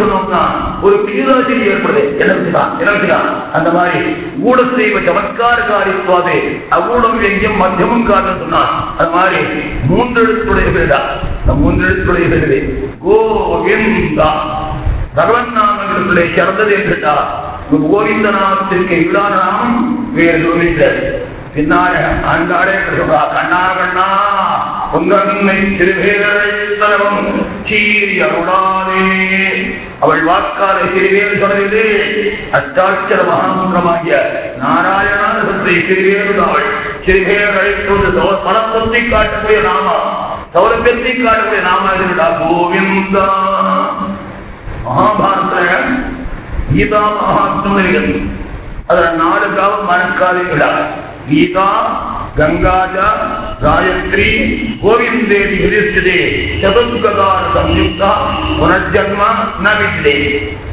சொன்னோம்னா ஒரு கியூராசிட்டி ஏற்படுது. என்ன வச்சுதான் என்ன வச்சுதான் அந்த மாதிரி கூடத்திலேயே சமத்கார காரிப்பாது அகூடம் எங்கேயும் மத்தியமும் காரணம் சொன்னா அது மாதிரி மூன்றெழுத்துடைய பேரா இந்த பேரு கோவிந்தா. பகவன் நாமத்திற்குள்ளே சிறந்தது என்றுட்டார் கோவிந்த நாமத்திற்கு இல்லாத நாமம் வேறு கோவிந்தர் பின்னால ஆண்டாடே சொல்றா கண்ணா கண்ணா உங்கன்னை திருவேரழைத்தனவும் சீரி அருளாதே. அவள் வாக்கால சிறுவேறு சொன்னது அஷ்டாட்சர மகாமந்திரமாகிய நாராயணாசத்தை சிறுவேறுதாள் சிறுவேர் அழைத்தது பணத்தை காட்டக்கூடிய நாமா சௌரபியத்தை காட்டக்கூடிய நாம இருந்தா கோவிந்தா. மகாபாரத கீதா மகாத்மர்கள் அதுல நாலு காவம் மறக்காதீங்களா கீதா கங்காஜா காயத்ரி கோவிந்தேவி யுதிஷ்டே சதுர்கதார சம்யுக்தா புனர்ஜன்மா நவித்ரே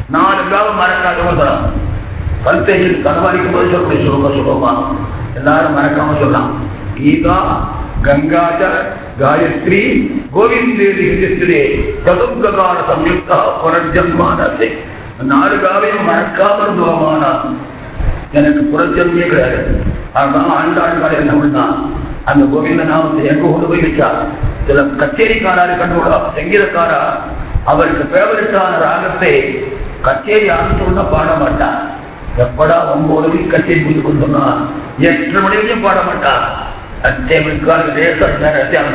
நாலு மறக்காத மறக்காதவங்க கல்பேஜில் கனவாடிக்கும் போது சொல்லக்கூடிய சுலப சுலபமா எல்லாரும் மறக்காம சொல்லலாம். கீதா கங்காஜ காயத்ரி கோவிந்தேவி யுதிஷ்டே சதுர்கதார சம்யுக்தா புனர்ஜன்மானே நாலு காவையும் மறக்காமல் துவமானா எனக்கு புறஜன்மே கிடையாது. ஆண்டாண்டு ஆண்டாள் என்ன பண்ணான் அந்த கோவிந்த நாமத்தை எங்க கொண்டு போய் வச்சா? சில கச்சேரிக்காராரு கண்டுவிடா சங்கீதக்காரா அவருக்கு பேவரிட்டான ராகத்தை கச்சேரி ஆரம்பிச்சோம்னா பாட மாட்டான். எப்படா ஒன்பது மணிக்கு கச்சேரி முடிஞ்சு கொண்டோம்னா எட்டு மணிலையும் பாட மாட்டான்.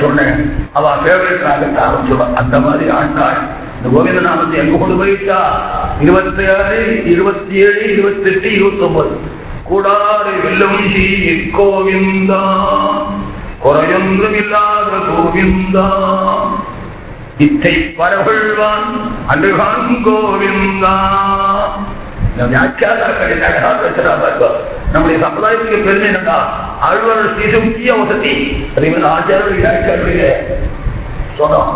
சொன்னேன். அவ பேவரட் ராகத்தை ஆரம்பிச்சுடுவான் அந்த மாதிரி ஆண்டாள். இந்த கோவிந்த நாமத்தை எங்க கொண்டு போயிட்டா இருபத்தி ஆறு இருபத்தி ஏழு இருபத்தி எட்டு இருபத்தி ஒன்பது கூடாறு வெல்லும் கோவிந்தா குறையொன்றும் இல்லாத கோவிந்தா. இத்தை பரவழ்வான் அன்றுகான் கோவிந்தா நம்முடைய சமுதாயத்துக்கு பெருமை என்னடா செய்த முக்கிய வசதி. ஆச்சாரிய வியாக்கியாருடைய சொன்னோம்.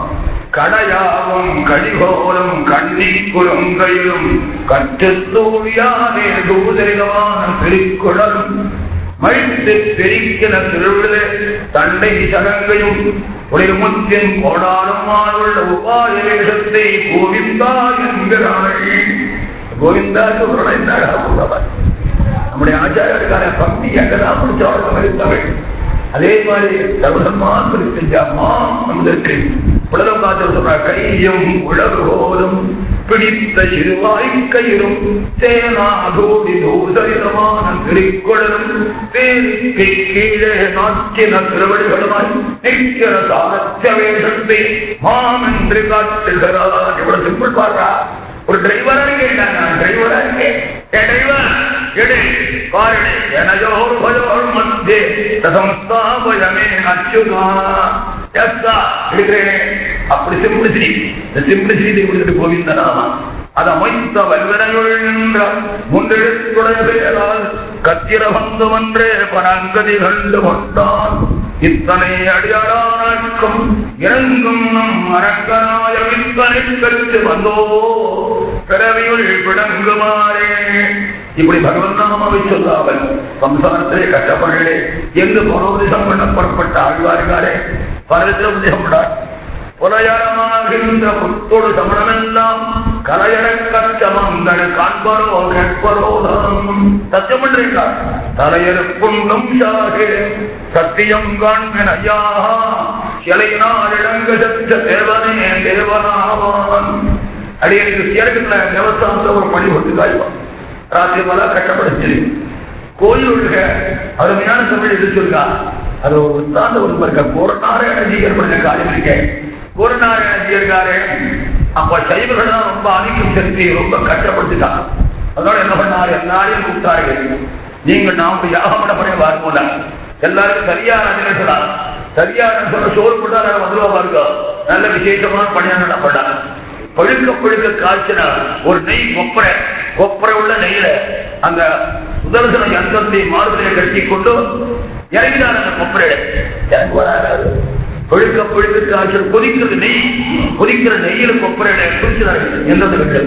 கடையாவும் கடிகோலும் கண்ணி குரங்கையிலும் கற்றுத்தூழியானே தூதரிகமான திருக்குழலும் மழித்து பெருக்கின திருவிழே தண்டை சடங்கையும் ஒரு முத்தின் உள்ள உபாய வேஷத்தை கோவிந்தா என்கிறாள் கோவிந்தா சொல்றேன் நம்முடைய ஆச்சாரியருக்கான பக்தி எங்கதான் முடிச்சவர்கள் அதே மாதிரி சர்வசம்மான் செஞ்ச நம்மளுக்கு உலகம் பார்த்து சொல்ற கையும் உலகோலும் பிடித்த சிறுவாய்க்கயிறும் சேனாதோடி தூசரிதமான திருக்குழலும் தேரிக்கு கீழே நாட்டின திருவடிகளுமாய் நிற்கிற சாரத்திய வேஷத்தை மாமென்று காட்டுகிறார். இவ்வளவு சிம்பிள் பாடுறா ஒரு டிரைவரா கேட்டாங்க டிரைவரா இருக்கேன் டிரைவர் எடு. காரணே எனஜோர் பயோர் மத்தியே. சம்ஸ்தாபயமே அச்சுதா எஸ்தா இருக்கிறேன் அப்படி சிம்பிளிசிட்டி இந்த சிம்பிளிசிட்டி கொடுத்துட்டு கோவிந்தராமா அதமைத்த அமைத்த வல்வரையுள் நின்ற முன்னெழுத்துடைய கத்திர வந்தவன்றே பனங்கதி கண்டு கொண்டான். இத்தனை அடியாளானாக்கும் இறங்கும் நம் அரங்கனாய வித்தனை கற்று வந்தோ? பிறவியுள் விளங்குமாறே இப்படி பகவன் சொல்லாமல் சம்சாரத்திலே கஷ்டப்படலே எங்கு பரோதிசம் பண்ண புறப்பட்ட ஆழ்வார்களே பரதேசம் புலையரமாகின்ற புத்தோடு சமணமெல்லாம் கலையர கச்சமங்கள் காண்பரோ கேட்பரோ சத்தியம் பண்றீங்களா தலையறுப்புண்ணும் சாகே சத்தியம் காண்பன் ஐயா சிலையினால் இளங்க சத்த தேவனே தேவனாவான் அடியனுக்கு சேர்க்கல தேவஸ்தானத்தை ஒரு பணி கொடுத்து காய்வான் ராத்திரி பல கட்டப்படுத்தி கோயில் ஒழுக அருமையான தமிழ் எது அது ஒரு உத்தாந்த கோரநாராயண ஜீகர் பண்ண காரியம் இருக்கேன் கோரநாராயண ஜீர்காரே அப்ப சைவர்கள் தான் ரொம்ப ஆதிக்கம் செலுத்தி ரொம்ப கஷ்டப்படுத்திட்டாங்க அதனால என்ன பண்ணாரு எல்லாரையும் கூப்பிட்டார்கள் நீங்க நாம் யாகம் பண்ண பண்ண வரும்போல எல்லாருக்கும் சரியான நினைச்சலாம் சரியான சொல்ல சோறு போட்டா வந்துருவா பாருங்க. நல்ல விசேஷமான பணியா நடப்படாங்க பழுக்க பழுக்க காய்ச்சினா ஒரு நெய் கொப்பரை கொப்பரை உள்ள நெய்யில அந்த சுதர்சன யந்திரத்தை மாறுதலை கட்டி கொண்டு இறங்கினார் அந்த கொப்பரை பழுக்க பழுக்க காய்ச்சல் கொதிக்கிறது நெய் கொதிக்கிற நெய்யில கொப்பரையில குறிச்சினார்கள் எந்தத்தை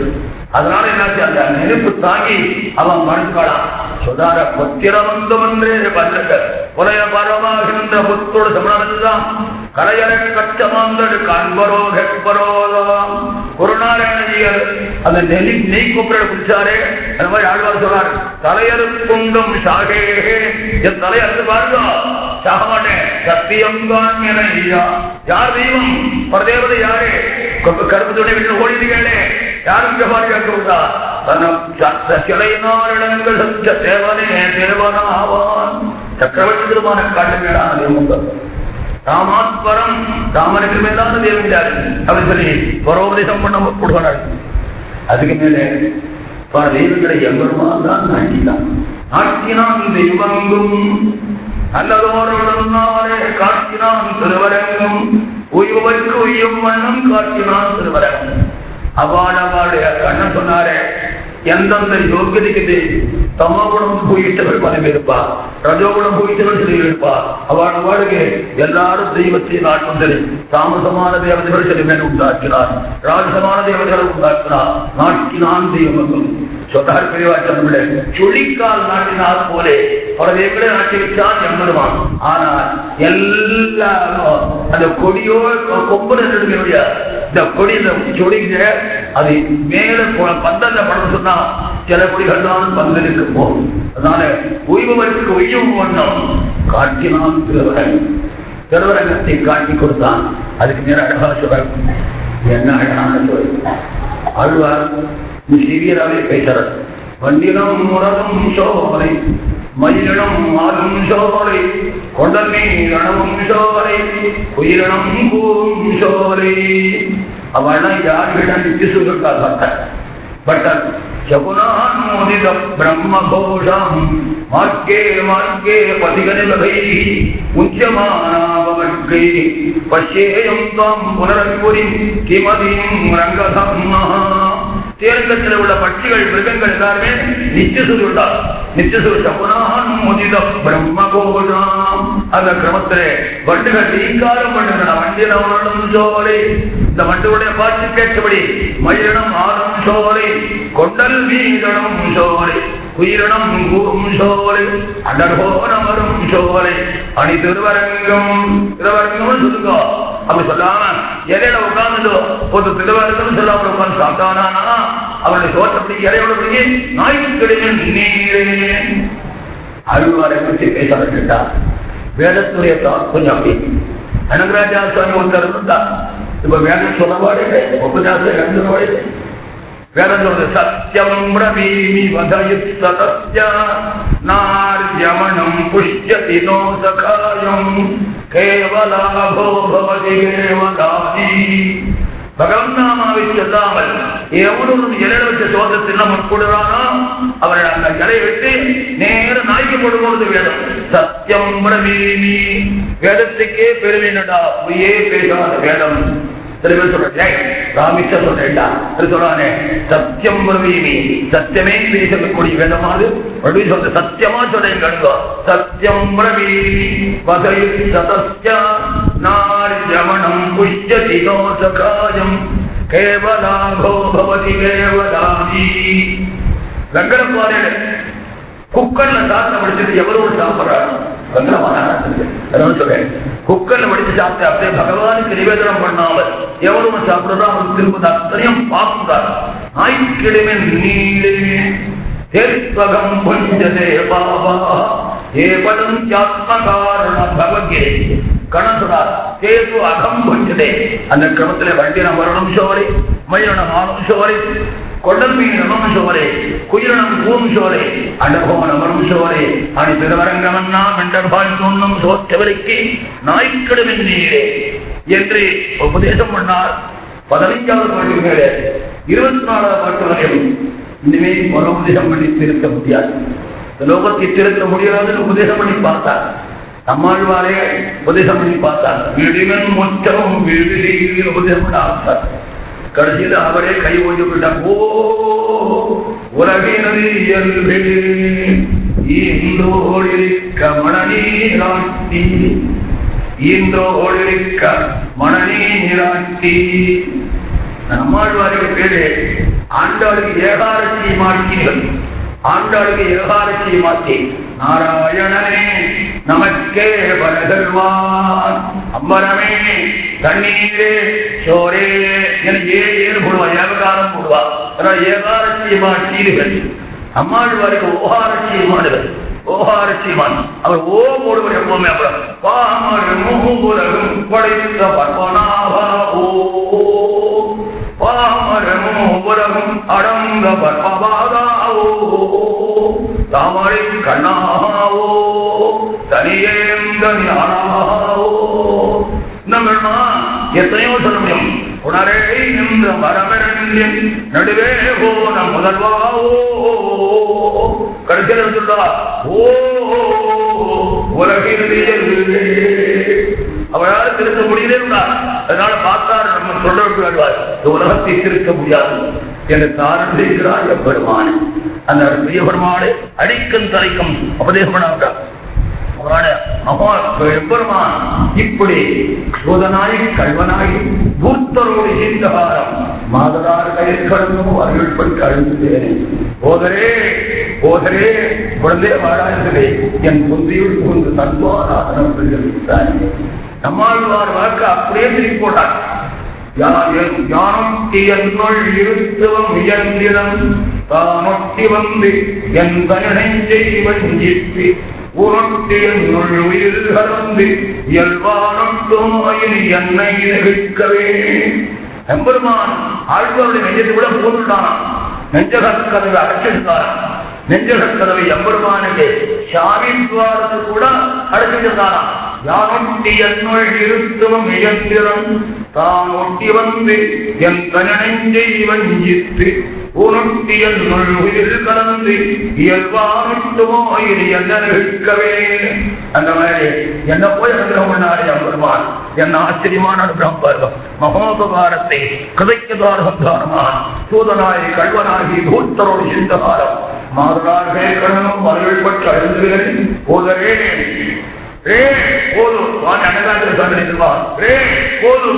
அதனால என்னாச்சு? அந்த நெருப்பு தாங்கி அவன் மறுக்காளாம் சொல்லார பொத்திரமந்தமன்றே பல்லக்க கொலைய பரமாகின்ற புத்தோடு தான் கலையர கச்சமாந்தடு காண்பரோ கெட்பரோதாம் குருநாராயணஜியர் அந்த நெய் நெய் கொப்பரை குடிச்சாரே. அந்த மாதிரி ஆழ்வார் சொல்றாரு. தலையறு குண்டும் சாகே என் தலையறுத்து பாருங்க. சாக மாட்டேன். சத்தியம் என ஐயா. யார் தெய்வம்? பரதேவதை யாரு? கருப்பு துணை வீட்டில் ஓடினீங்களே யாரும் ஜபாரி கேட்கிறதா சிலையினாரிடங்கள் சத்த தேவனே தேவனாவான். சக்கரவர்த்தி திருமான காட்டுகிறான் ராமாத்வரம் ராமனுக்கு மேலான தேவன் யாரு அப்படின்னு சொல்லி பரோபதேசம் பண்ண கொடுக்கிறார். அதுக்கு மேலே பல தெய்வங்களை எம்பெருமான் தான் நாட்டினான். நாட்டினான் தெய்வங்கும். நல்லதோரே காட்டினான் திருவரங்கும் உய்வருக்கு உய்யும் வண்ணம் காட்டினான் திருவரங்கும் திருவரங்கம் அவாடவாடைய கண்ணன் சொன்னாரே. எந்தெந்த யோகியதைக்கு தமோகுணம் போயிட்டவர் மனமிருப்பா ரஜோகுணம் போயிட்டவர் சிலை அவள் அவளுக்கு எல்லாரும் தெய்வத்தை நாட்டும் சரி தாமசமான தேவதைகள் சில மேல் உண்டாக்கினார். ராஜசமான தேவதைகளை உண்டாக்கினார். நாட்டினான் தெய்வம். சொன்னார் பெரியவாச்சம்பிள்ளை சுழிக்கால் நாட்டினால் போலே பல தேவங்களை நாட்டிவிட்டான் எம்பருவான் ஆனால் எல்லாரும் அந்த கொடியோ கொம்பு நடுங்க இந்த கொடி இந்த சொடிங்க அது மேல பந்தந்த படம் சொன்னா சில கொடிகள் தான் பந்தலுக்கு போகும் அதனால உய்பவருக்கு உய்யும் வண்ணம் காட்டினான் திருவரன் திருவரங்கத்தை காட்டி கொடுத்தான். அதுக்கு நேரம் அழகா சொல்றார். என்ன அழகான சொல். ஆழ்வார் சிவியராகவே பேசுறார். வண்டினம் முரதும் சோலை மயிலினம் ஆளும் சோலை கொண்டல் நீரணமும் சோலை உயிரினம் கூறும் சோலை. அவனா யார்களிடம் நித்திய சொல்லிருக்கார் பட்டர். பட்டர் ஜகுனான்மோதித பிரம்மகோஷம் மார்க்கே மார்க்கே பதிகனிலகை உச்சியமானாவர்க்கை பச்சேயம் தாம் புனரன்புரி கிமதியும் ரங்கசம்மா தேர்ந்தத்தில் உள்ள பட்சிகள் மிருகங்கள் எல்லாருமே நிச்சசுருண்டார் நிச்சசுரு சகுனான் முதித பிரம்மகோஷம் அந்த கிரமத்திலே வண்டுகள் நீங்காரம் பண்ணுகிற வண்டினம் சோலை இந்த வண்டுடைய பாட்டு கேட்டபடி மயிரிடம் ஆடும் சோலை கொண்டல் வீதனம் சோலை உயிரினம் கூறும் சோலை அடர்கோணமரும் சோலை அணி திருவரங்கம் திருவரங்கம் சொல்லுங்க. அப்படி சொல்லாம இலையில உட்கார்ந்து ஒரு திருவரங்கம் சொல்ல சொல்லாம உட்கார்ந்து சாப்பிட்டானா அவருடைய தோற்றப்படி இலையோட பிடிக்கி நாய்க்கிடையில் நீரே. அழுவாரை பற்றி பேச கேட்டா வேதத்துடைய கொஞ்சம் அப்படி. அனகராஜா சுவாமி ஒருத்தர் இருந்தா இப்ப வேதம் சொல்லவாடு உபன்யாசம் எழுதுவாடு வேதம் சொல்றது சத்தியம் பிரவீமி வதயுத்ததஸ்ய நார்யமனம் புஷ்யதி நோ சகாயம் கேவலாபோ பவதி கேவலாதி பகவந்தாமாவை செல்லாமல் எவனும் இலையில வச்ச சோதத்தில் முற்படுறானோ அவரை அந்த இலையை விட்டு நேர நாய்க்கு போடும்போது வேதம் சத்தியம் பிரவீமி. வேதத்துக்கே பெருமைனடா பொய்யே பேசாத வேதம் சில பேர் சத்தியம் சத்தியமே பேசக்கூடிய வேதமாது அப்படி சொல்ற சத்தியமா சொல்றேன் சத்தியம் வகை சதஸ்ய நார்யமணம் புஷ்யதி தோஷகாயம் கேவலாபோ பவதி கேவலாதி வெங்கடப்பாறையில குக்கர்ல படிச்சுட்டு எவரோடு குக்கர்ல படிச்சு சாப்பிட்டு அப்படியே பகவானுக்கு நிவேதனம் பண்ணாமல் எவரும் சாப்பிடுறதோ அவன் திரும்ப அத்தனையும் பார்க்கிறார் ஞாயிற்றுக்கிழமை நீளே தேர்ப்பகம் புஞ்சதே பாபா. ஏபடம் அகம் அந்த சோரை கொண்டல்மீன் நமம் சோரே குயிரணம் பூம் சோரே அடகோன் அமரும் சோரே அணி திருவரங்கமன்னா மெண்டர்பால் தோன்னும் சோற்றவருக்கு நாய்க்கிடமின் என்று உபதேசம் பண்ணார். பதினைஞ்சாவது பாட்டு மேலே இருபத்தி நாலாவது பாட்டு வரையும் இனிமே ஒரு உபதேசம் பண்ணி திருத்த முடியாது. லோகத்தை திருத்த முடியாதுன்னு உபதேசம் பண்ணி பார்த்தார். நம்மாழ்வாரே உபதேசம் பண்ணி பார்த்தார். உபதேசம் பண்ண ஆரம்பித்தார் கடைசியில் அவரே கை ஓய்ந்து விட்டார் ஓ உலகினது இயல்பே இந்தோடிருக்க மணநீராட்டி இந்தோடிருக்க மணநீராட்டி நம்மாழ்வாருக்கு பேரு ஆண்டாளுக்கு ஏகாரட்சி மாற்றிகள் ஆண்டாளுக்கு ஏகாரட்சி மாட்டி நாராயணனே நமக்கே வரகல்வான் அம்பரமே தண்ணீரே சோரே என ஏ ஏறு போடுவா ஏவகாரம் போடுவா. அதனால ஏகாரட்சியமா சீடுகள் அம்மாழ்வாருக்கு ஓகாரட்சியமானவர் ஓகாரட்சியமான் அவர் ஓ போடுவர் எப்பவுமே அப்புறம். பாமரும் உலகம் படைத்த பர்வனாவா ஓ. பாமரமும் உலகம் அடங்க பர்மபாதாவோ தாமரை கண்ணாவோ? தனியேந்த ஞானாவோ? நம்மள்மா எத்தனையோ சொல்ல முடியும். உணரே இந்த மரமரண்டின் நடுவே ஓ நம் முதல்வாவோ? கடைசியில் சொல்றா ஓ உலகில் அவரால் திருத்த முடியலே அதனால பார்த்தார் நம்ம சொல்ல வருவார் இந்த உலகத்தை திருத்த முடியாது என்று காரணம் செய்கிறார் எப்பெருமான் அந்த பெரிய பெருமானை அடிக்கும் தலைக்கும் உபதேசம் பண்ண எப்பெருமான் இப்படி சோதனாய் கல்வனாய் தூர்த்தரோடு ஈந்தகாரம் மாதரார் கையில் கடந்தும் அருள் அழுந்தேன். போதரே போதரே குழந்தை வாழாதே என் புகுந்து நம்மாழ்வார் வழக்கு அப்படியே திருப்பி போட்டார். யானொட்டி என்னுள் இருத்துவம் இயந்திரம் தானொட்டி வந்து என் தனினை வஞ்சித்து உரொட்டி உயிர் கலந்து இயல்பானொட்டுமாயின் என்னை நிகழ்க்கவே எம்பெருமான் ஆழ்வாருடைய நெஞ்சத்தை விட போட்டுட்டானா நெஞ்சகக்கதவை அடைச்சிருந்தார் நெஞ்சகக்கதவை எம்பெருமானுக்கு சாவித்வாரத்து கூட அடைச்சிருந்தானா யானொட்டி என்னுள் இருத்துவம் இயந்திரம். தான் ஒட்டி வந்து என் தனநெஞ்சை வஞ்சித்து உணர்த்தி என்னுள் உயிர் கலந்து இயல்பானொட்டுமோ இது என்ன அந்த மாதிரி என்ன போய் அனுகிரகம் பண்ணாரே என்ன ஆச்சரியமான மகோபகாரத்தை கிருதைக்கதார சூதனாய் கல்வனாகி தூத்தரோடு சிந்தகாரம் மாதரார்களே கடனும் மகள் அழுந்துகிறேன் போதரே ரே போது வாங்க அன்னதானத்தில் சொன்னிருவான் ரே போது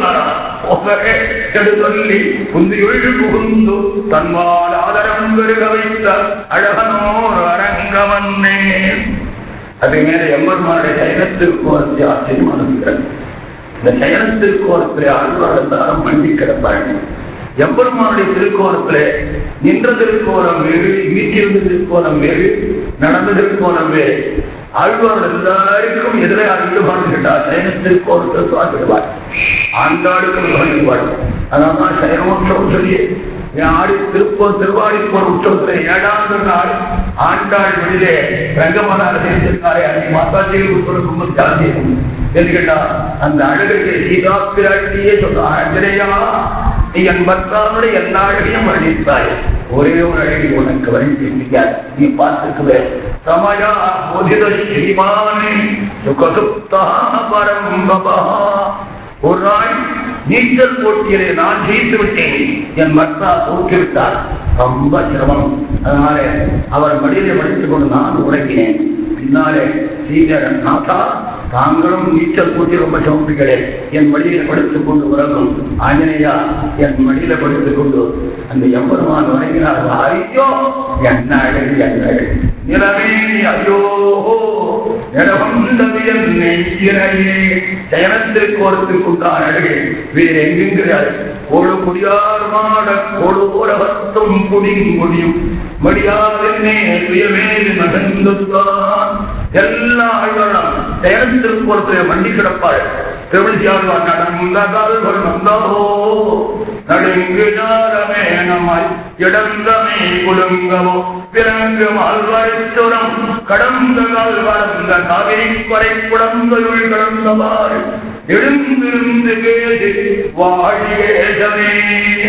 போதரே செடு சொல்லி குந்தியுள் புகுந்து தன்வால் ஆதரம் பெருக வைத்த அழகனோர் அரங்கவன்னே அது மேல எம்பெருமானுடைய சைனத்திற்கோரத்தை ஆச்சரியமான இந்த சயனத்திற்கோரத்திலே ஆழ்வார்கள் தாரம் மண்டி கிடப்பாங்க எம்பெருமானுடைய திருக்கோணத்திலே நின்ற திருக்கோணம் வேறு வீட்டிலிருந்த திருக்கோணம் வேறு நடந்த திருக்கோணம் வேறு ஆழ்வார்கள் எல்லாருக்கும் எதிரே ஈடுபாடு கேட்டார். சைன திருக்கோணத்தை சுவாசிடுவார் ஆண்டாளுக்கும் சுவாசிடுவார் அதான் சைனோற்சவம் சொல்லி ஆடி திருப்போ திருவாடிப்போர் உற்சவத்தில் ஏழாவது நாள் ஆண்டாள் வெளியிலே ரங்கமான அரசியல்காரை அன்னை மாதாஜியில் உட்படும் ஜாதி என்று கேட்டா அந்த அழகுக்கு சீதா பிராட்டியே சொன்ன ஆஞ்சநேயா நீ என் பக்தானுடைய எல்லா அழகையும் வர்ணித்தாய் ஒரே ஒரு அழகி உனக்கு வர்ணிக்க நீ பார்த்துக்குவே சமயா போதித ஸ்ரீமானே சுகசுப்தா பரம்பபா. ஒரு நாள் நீச்சல் போட்டியிலே நான் ஜெயித்து விட்டேன். என் பக்தா தோற்றுவிட்டார். ரொம்ப சிரமம். அதனால அவர் மடியிலே படித்துக் கொண்டு நான் உறங்கினேன். பின்னாலே சீதர் நாத்தா தாங்களும் நீச்சல் கூட்டி ரொம்ப சௌப்பிகளே என் மடியில படுத்துக் கொண்டு உறங்கும் ஆஞ்சநேயா என் மடியில படுத்துக் கொண்டு அந்த எம்பெருமான் வணங்கினார் ஐயோ என்ன அழகு என்ன அழகு. நிலவே ஐயோ நிலவந்தவியல் நெய்யினையே ஜயனத்திற்கு ஒருத்துக் கொண்டான் அழகு. வேறு எங்குங்கிறார் கோடு குடியார் மாட கோடு போல வத்தும் மடியாதென்னே முடியும். மகந்துத்தான் எல்லா ஆழ்வாரம் ஜயனத்திற்கு ஒருத்தர் மண்டி கிடப்பாள் நடுங்கு ஞானமே நமாய் இடந்தமே குலுங்கவோ பிறங்கு மால்வரைச்சுரம் கடந்த கால் வளர்ந்த காவிரி கொரை குடந்தையுள் கடந்தவாறு எழுந்திருந்து கேது வாழியேசமே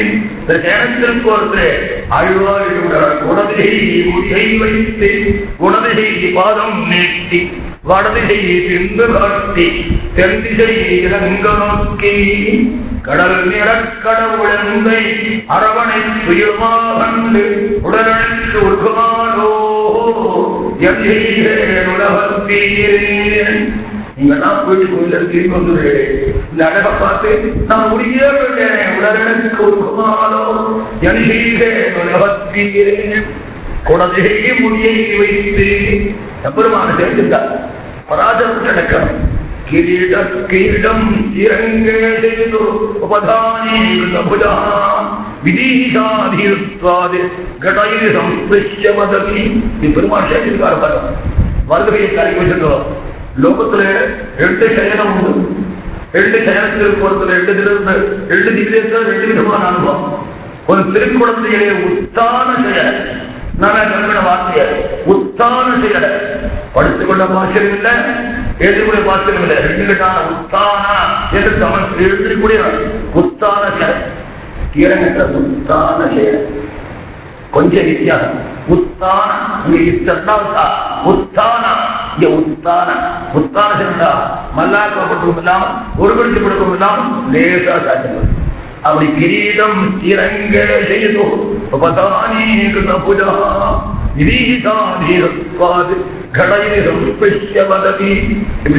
இந்த சேனத்திற்கு ஒருத்தர் அழுவாரியுடன் குணதை முடியை வைத்து குணதை பாதம் நீட்டி வடதிசையை சிந்து காட்டி தென்திசை இலங்க நோக்கி கடல் நிறக்கடவுளந்தை அரவணை சுயமாகண்டு உடலுக்கு உருகுமானோ உலகத்தீரே நீங்கெல்லாம் போயிட்டு கோயில திரும்பி இந்த அழகை பார்த்து நான் விட்டேன் உருகுமானோ குடதிகை முடியை வைத்து எம்பெருமான சேர்ந்துட்டார் பராஜரம் நடக்கணும் கிரீட கிரீடம் இறங்கேது உபதானே புஜா விதீஷாதீர்வாது கடயிறு மதவி. இது பெருமாள் சேர்த்திருக்கார் பதம் வருகையை கரை வச்சிருக்கோம் லோகத்துல ரெண்டு சயனம் உண்டு. ரெண்டு சயனத்திற்கு ஒருத்தர் ரெண்டு திரு ரெண்டு திவ்யத்தில் ரெண்டு விதமான அனுபவம். ஒரு திருக்குளத்திலே உத்தான நான் கல்வின வார்த்தைய உத்தான செயல். படித்துக் கொண்ட பாஷ்யம் இல்ல எழுதக்கூடிய பாஷ்யம் இல்ல. உத்தானா என்று தமிழ் எழுதக்கூடிய உத்தான செயல். கீழங்கிட்ட உத்தான செயல். கொஞ்சம் வித்தியாசம். உத்தான. இங்க இத்தா உத்தான. இங்க உத்தான. உத்தான இல்லாமல் ஒரு பிடிச்சு இல்லாமல் லேசா சாட்சி அப்படி கிரீடம் திரங்க செய்தோ உபதானீகிருத புஜா விரீதாதீரத்வாது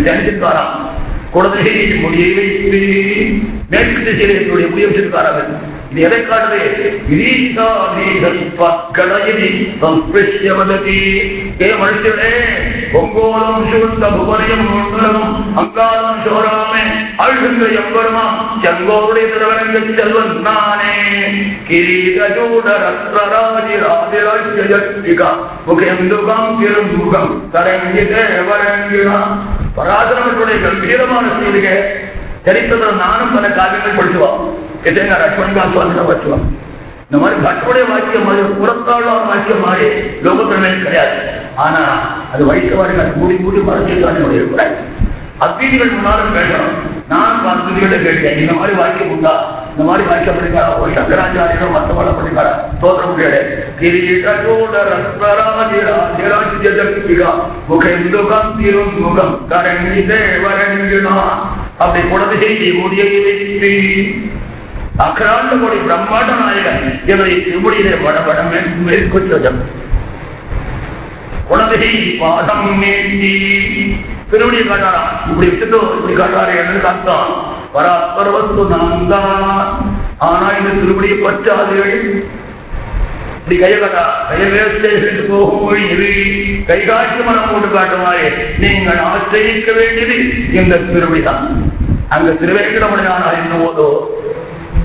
தனிச்சிருக்காராம் குழந்தையை முடியை வைத்து மேற்கு திசையிலே என்னுடைய முடிய இது எதை காட்டுது? ஏ மனுஷனே பொங்கோலம் சூழ்ந்த புவனையும் சோராமே அழுகின்ற எம்பெருமா செங்கோருடைய திருவரங்க செல்வன் நானே. கிரீடூட ரத்ரராஜி திருமுகம். தரங்கி தேவரங்கினா பராசரமத்துடைய கம்பீரமான செய்திக சரித்திரத்தில் நானும் பல காரியங்கள் படிச்சுவான். எத்தனை லட்சுமணி சுவாமி படிச்சுவான். இந்த மாதிரி பட்டுடைய வாக்கியம் மாதிரி புறத்தாழ்வான வாக்கியம் மாதிரி லோகத்தன்மையில் கிடையாது. ஆனா அது வைத்தவர்கள் மூடி மூடி மறைச்சிருக்காங்க இருக்கிறார் அத்தீதிகள் முன்னாலும் பேசணும் நான் அத்தீதிகளை கேட்டேன். இந்த மாதிரி வாய்க்க உண்டா? இந்த மாதிரி வாக்கியம் ஒரு சங்கராச்சாரியோ மத்தவள படிக்காரா தோற்ற முகம் முகம் கரங்கி தேவரங்கினா. அப்படி குழந்தை முடியை கோடி பிரம்மாண்ட நாயகன். இவரை திருமுடியிலே மேற்கொச்சம் குழந்தை பாதம் திருவடியை காட்டாரா இப்படி வச்சுட்டு இப்படி காட்டாரு என்று அர்த்தம் பராபரவத்து நான் தான் ஆனா இந்த திருவடியை பற்றாது. இப்படி கையை காட்டா. கையை வேஸ்ட் போகும் மொழி கை காட்சி மனம் போட்டு காட்டுமாறு. நீங்கள் ஆச்சரிக்க வேண்டியது இந்த திருவடி தான் அங்க திருவேங்கடமணியான என்ன போதோ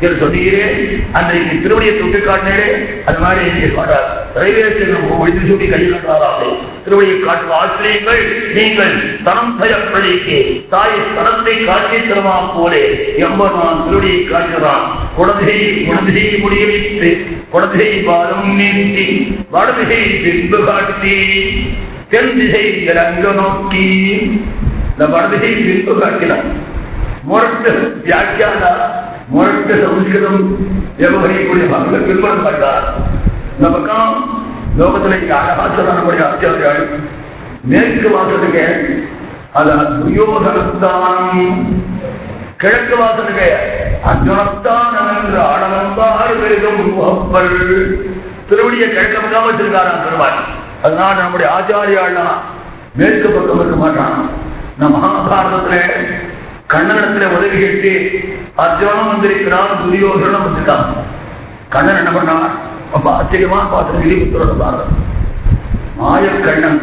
சொன்னீரே அன்றைக்கு திருவடியை தொட்டு காட்டினே அது மாதிரி காட்டார். ரயில்வே ஸ்டேஷன் ஒழித்து சூட்டி கையில் காட்டாராம் திருவடியை ஆசிரியங்கள் நீங்கள் தனம் தயப்படிக்கு தாய் தனத்தை காட்சி தருமா போலே எம்பெருமான் திருவடியை காட்டுகிறான் குழந்தை குழந்தையை முடிய வைத்து குழந்தை பாதம் நீட்டி வடதிசை பின்பு காட்டி தென் திசை இறங்க நோக்கி. இந்த வடதிசை பின்பு காட்டினான் முரட்டு வியாக்கியான முரட்டு சம்ஸ்கிருதம் விவகரிக்கூடிய மக்கள் விரும்பம் கண்டார் இந்த பக்கம் லோகத்தில் இங்க அழகா ஆச்சாரியாள் மேற்கு வாசலுக்கு. அது துரியோதனத்தான் கிழக்கு வாசலுக்கு அர்ஜுனத்தான் என்று ஆடவந்தார் பெரிதும் முகப்பல் திருவடியை கிழக்க பக்கம் வச்சிருக்காராம் பெருமாள் அதனால நம்முடைய ஆச்சாரியாள்லாம் மேற்கு பக்கம் இருக்க மாட்டான். நம்ம மகாபாரதத்துல கண்ணனிடத்துல உதவி கேட்டு அர்ஜுனும் வந்திருக்கிறான் துரியோகனும் வந்திருக்காங்க கண்ணன் என்ன பண்ணான்? அப்ப ஆச்சரியமா பார்த்து கிரிபுத்தரோட பாரதம் மாயக்கண்ணன்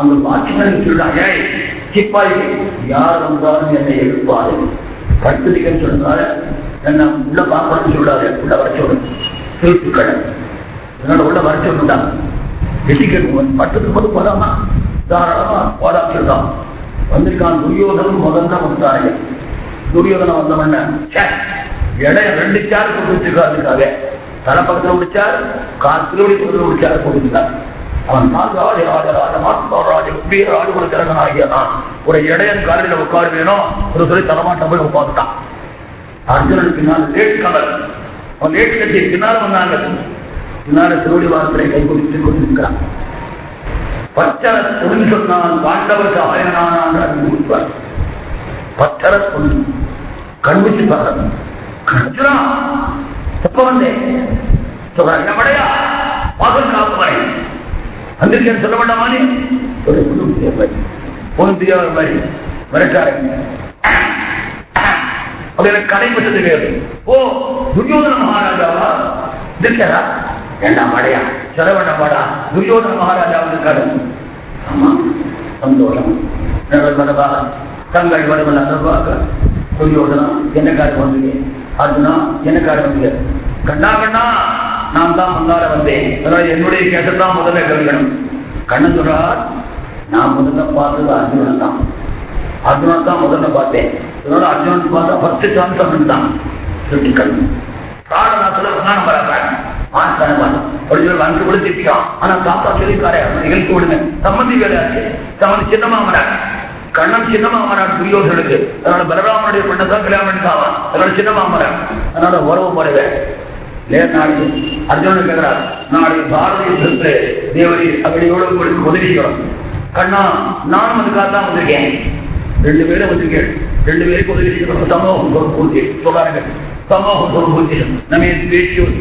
அந்த வாட்சிமன் சொல்றான் ஏய் சிப்பாய் யார் வந்தாலும் என்னை எழுப்பாரு படுத்துதிக்கன்னு சொன்னாரு என்ன உள்ள பார்க்கணும்னு சொல்றாரு. உள்ள வர சொல்லு திருட்டு கடன் உள்ள வர சொல்லுட்டான். எட்டிக்கணும் பட்டத்துக்கு போது போதாமா தாராளமா போதாம் சொல்றான். வந்திருக்கான். துரியோதனும் முதல்ல வந்தாங்க துரியோதனம் வந்தவன இடைய ரெண்டு சார் போட்டு வச்சிருக்காருக்காக தலைப்பக்கத்தில் முடிச்சார் கால் திருவடி பக்கத்தில் முடிச்சார் போட்டுருந்தார் அவன் நான் ராஜ ராஜ ராஜ மாத்மராஜ உப்பீர ராஜகுல திறகன் ஒரு இடையன் காலையில் உட்காருவேனோ? ஒரு சொல்லி தரமாட்டம் போய் உட்காந்துட்டான் அர்ஜுனன் பின்னால் லேட் கலர் அவன் லேட் கட்டி பின்னால் வந்தாங்க. பின்னால திருவடி வாரத்திலே கை கொடுத்து கொண்டிருக்கிறான். பச்சர பொருள் சொன்னால் பாண்டவ சாயனான கொடுப்பார் பொருள். கண்பிச்சு பாரு அர்ஜுனா எப்ப வந்தேன் சொல்றாங்க படையா? பாகல் காப்பவரை வந்திருக்கேன் சொல்ல வேண்டாமா ஒரு புது ஒன்றும் தெரியாத மாதிரி மிரட்டாரு அப்படி எனக்கு கடை பட்டது ஓ துரியோதன மகாராஜாவா? இருக்காரா படையா? சொல்ல வேண்டாம் பாடா. துரியோதன மகாராஜா இருக்காரு ஆமா. சந்தோஷம். நடவா தங்கள் வருவல் அதர்வாக துரியோதனா என்ன காரியம் வந்தீங்க? அர்ஜுனா என்ன காரியம் வந்தீங்க? கண்ணா கண்ணா நான் தான் முன்னால வந்தேன். அதனால என்னுடைய கேசத்தான் முதல்ல கேட்கணும். கண்ணன் சொல்றார் நான் முதல்ல பார்த்தது அர்ஜுனன் தான். அர்ஜுனன் தான் முதல்ல பார்த்தேன். இதனால அர்ஜுனன் பார்த்தா ஃபர்ஸ்ட் சான்ஸ் அவன் தான். சுட்டிக்கல் பிராணநாத்துல நான் வராங்க வந்து திட்டான் ஆனா தாத்தா சொல்லிக்காரே நிகழ்ச்சி விடுங்க. சம்மந்தி வேலையாச்சு சம்மந்தி சின்னமா வராங்க கண்ணன் சின்னமாமரான் துரியோதனுக்கு. அதனால பலராமனுடைய பெண்ணை தான் கல்யாணம் பண்ணிட்டாவான் அதனால சின்னமாமரான் அதனால உறவு முறைவே நாடு. அர்ஜுனன் கேட்கிறார் நாடு பாரத யுத்தத்திலே தேவரி உங்களுக்கு உதவி கண்ணா நானும் அதுக்காக தான் வந்திருக்கேன். ரெண்டு பேரும் வந்திருக்கேன் ரெண்டு பேருக்கு உதவி செய்யணும் சமூகம் ஒரு பூஜை சொல்றாங்க சமூகம் ஒரு பூஜை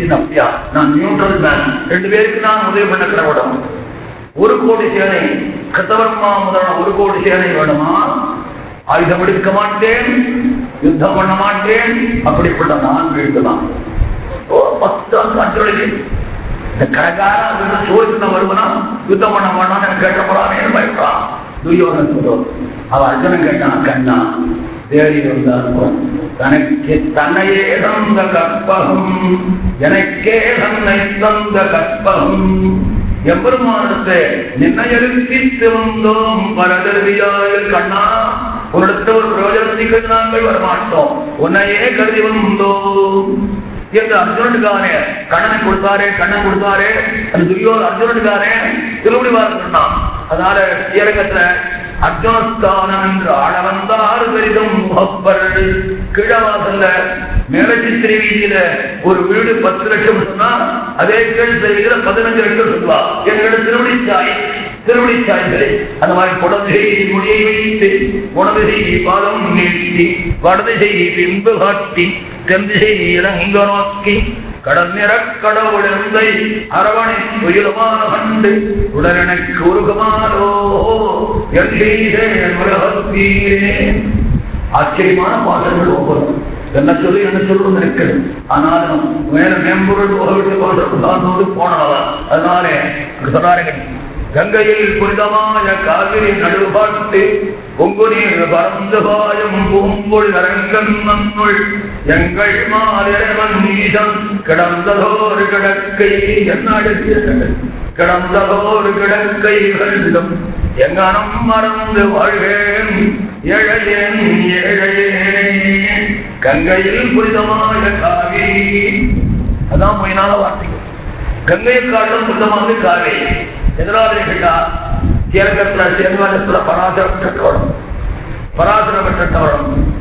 நம்ம நான் நியூட்ரல் மேன் ரெண்டு பேருக்கு நான் உதவி பண்ண கிடக்கூடாது ஒரு கோடி சேனை கிருத்தவர்மா முதலான ஒரு கோடி சேனை வேணுமா? ஆயுதம் எடுக்க மாட்டேன் யுத்தம் பண்ண மாட்டேன். அப்படிப்பட்ட நான் வீழ்த்துதான் பத்து அஞ்சொழிக்கு இந்த கடைக்கார சோழிக்கு வருவனா? யுத்தம் பண்ண மாட்டான் எனக்கு கேட்டப்படாமே பயப்படான் துரியோதன் சொல்லுவோம் அவ அர்ஜுனன் கேட்டான் கண்ணா தேடி வந்தார் தனக்கு தன்னையே தந்த கற்பகம் எனக்கே தன்னை தந்த கற்பகம். எம்பெருமானத்தை நிர்ணயத்தி திறந்தோம் பரதர்வியாயில் கண்ணா உன்னிடத்த ஒரு பிரயோஜனத்துக்கு நாங்கள் வரமாட்டோம். உன்னையே கருதி வந்தோம். என்று அர்ஜுனனுக்காரே கண்ணனை கொடுத்தாரே கண்ணன் கொடுத்தாரே அந்த துரியோர் அர்ஜுனனுக்காரே திருவிழிவார் சொன்னான். அதனால இறக்கத்துல அர்ஜுனஸ்தானம் என்று ஆள ஆறு பெரிதும் முகப்பர் கீழவாசல்ல. மேலச்சித்திரை வீதியில ஒரு வீடு பத்து லட்சம் சொன்னா அதே கீழ் வீதியில பதினஞ்சு லட்சம் சொல்லுவா. எங்களோட திருவடிச்சாய் திருவடிச்சாய்களே அந்த மாதிரி குடந்தை முடியை வைத்து குணதிசை பாதம் நீட்டி வடதிசை பின்பு காட்டி தென்திசை இறங்க நோக்கி கடல் நிற கடவுள் அரவணை துயிலுமான கண்டு உடனெனக்கு உருகுமானோ ஆச்சரியமான பாடல்கள் ஒவ்வொரு. என்ன சொல்லி என்ன சொல்லுவது இருக்கிறது ஆனாலும் மேல மேம்பொருள் போகவிட்டு போன்று போனவர் அதனாலே சொன்னாருங்க கங்கையில் புனிதமாய காவிரி நடுபாட்டு பொங்குநீர் பரந்து பாயம் பூம்பொழி அரங்கன் நன்னுள் எங்கள் மாதவன் கிடந்ததோர் கிடக்கை என்ன கிடந்ததோர் கிடக்கை வெல்லும் எங்கனம் மறந்து வாழ்வேன்? ஏழையேன் ஏழையேன். கங்கையில் புனிதமாய காவி. அதான் மொயினால வார்த்தைகள். கங்கையை காட்டிலும் புனிதமாக காவி. எதிராளி கேட்டா சேரகத்துல சேர்வாதத்துல பராசரம் பெற்றவரும் பராசரம் பெற்றவரும்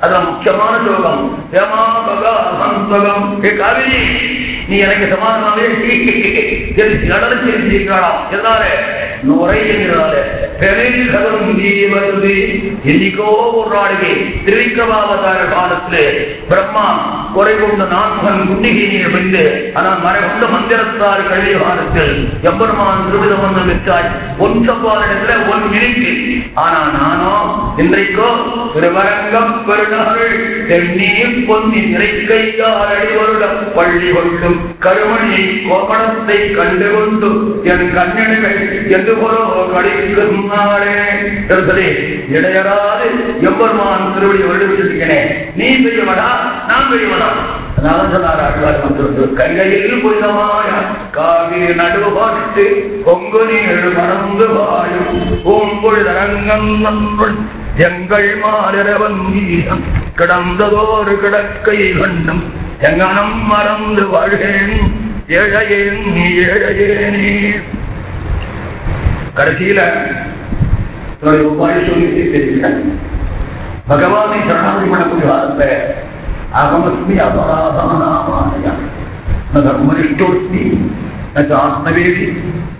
பராசரப்பட்ட நாலு ஸ்லோகம் கொடுத்தார் அதுல முக்கியமான நீ எனக்கு சமாதானமே நடந்திருக்கிறாளாம் எதனால? நுரை என்கிறாலே பெருகதம் ஜீவது என்னைக்கோ ஒரு நாளைக்கு திருவிக்கிரமாவதார காலத்திலே பிரம்மா குறை கொண்ட நான்கன் குண்டிகை வந்து ஆனால் மறை மந்திரத்தார் கல்வி காலத்தில் எம்பெருமான் திருவிதமன்னம் பெற்றாய். ஒன்றப்பாலிடத்துல ஒன் மினிட்டு ஆனா நானோ இன்றைக்கோ திருவரங்கம் பெருநாள் தென்னீர் பொன்னி நிறைக்கையார் அடிவருடம் பள்ளி கொள்ளும் கருமணியை கோபணத்தை கண்டு கொண்டு என் கண்ணெடுகள் எது போலோ கழிக்கும் நாளே இடையராது எவ்வொருமான் திருவடி வருடிச்சிருக்கிறேன் நீ செய்யவனா நான் செய்யவனா கையில் புனிதமாய காவிரி நடுவாட்டு பொங்கு நீர் மறந்து வாழும் பூம்பொழுதரங்கம் நன்றுள் எங்கள் மாறவன் வீரம் கிடக்கை கண்டம் எங்கனம் மறந்து வாழ்கேன் ஏழையேன் ஏழையேனே கடைசியில உபாய சொல்லி தெரிவிக்கிறேன் பகவானை சரணாதி பண்ணக்கூடிய வார்த்தை அகமஸ்மி அபராதமாய தர்மனிஷ்டோஸ்மி ஆத்மவேதி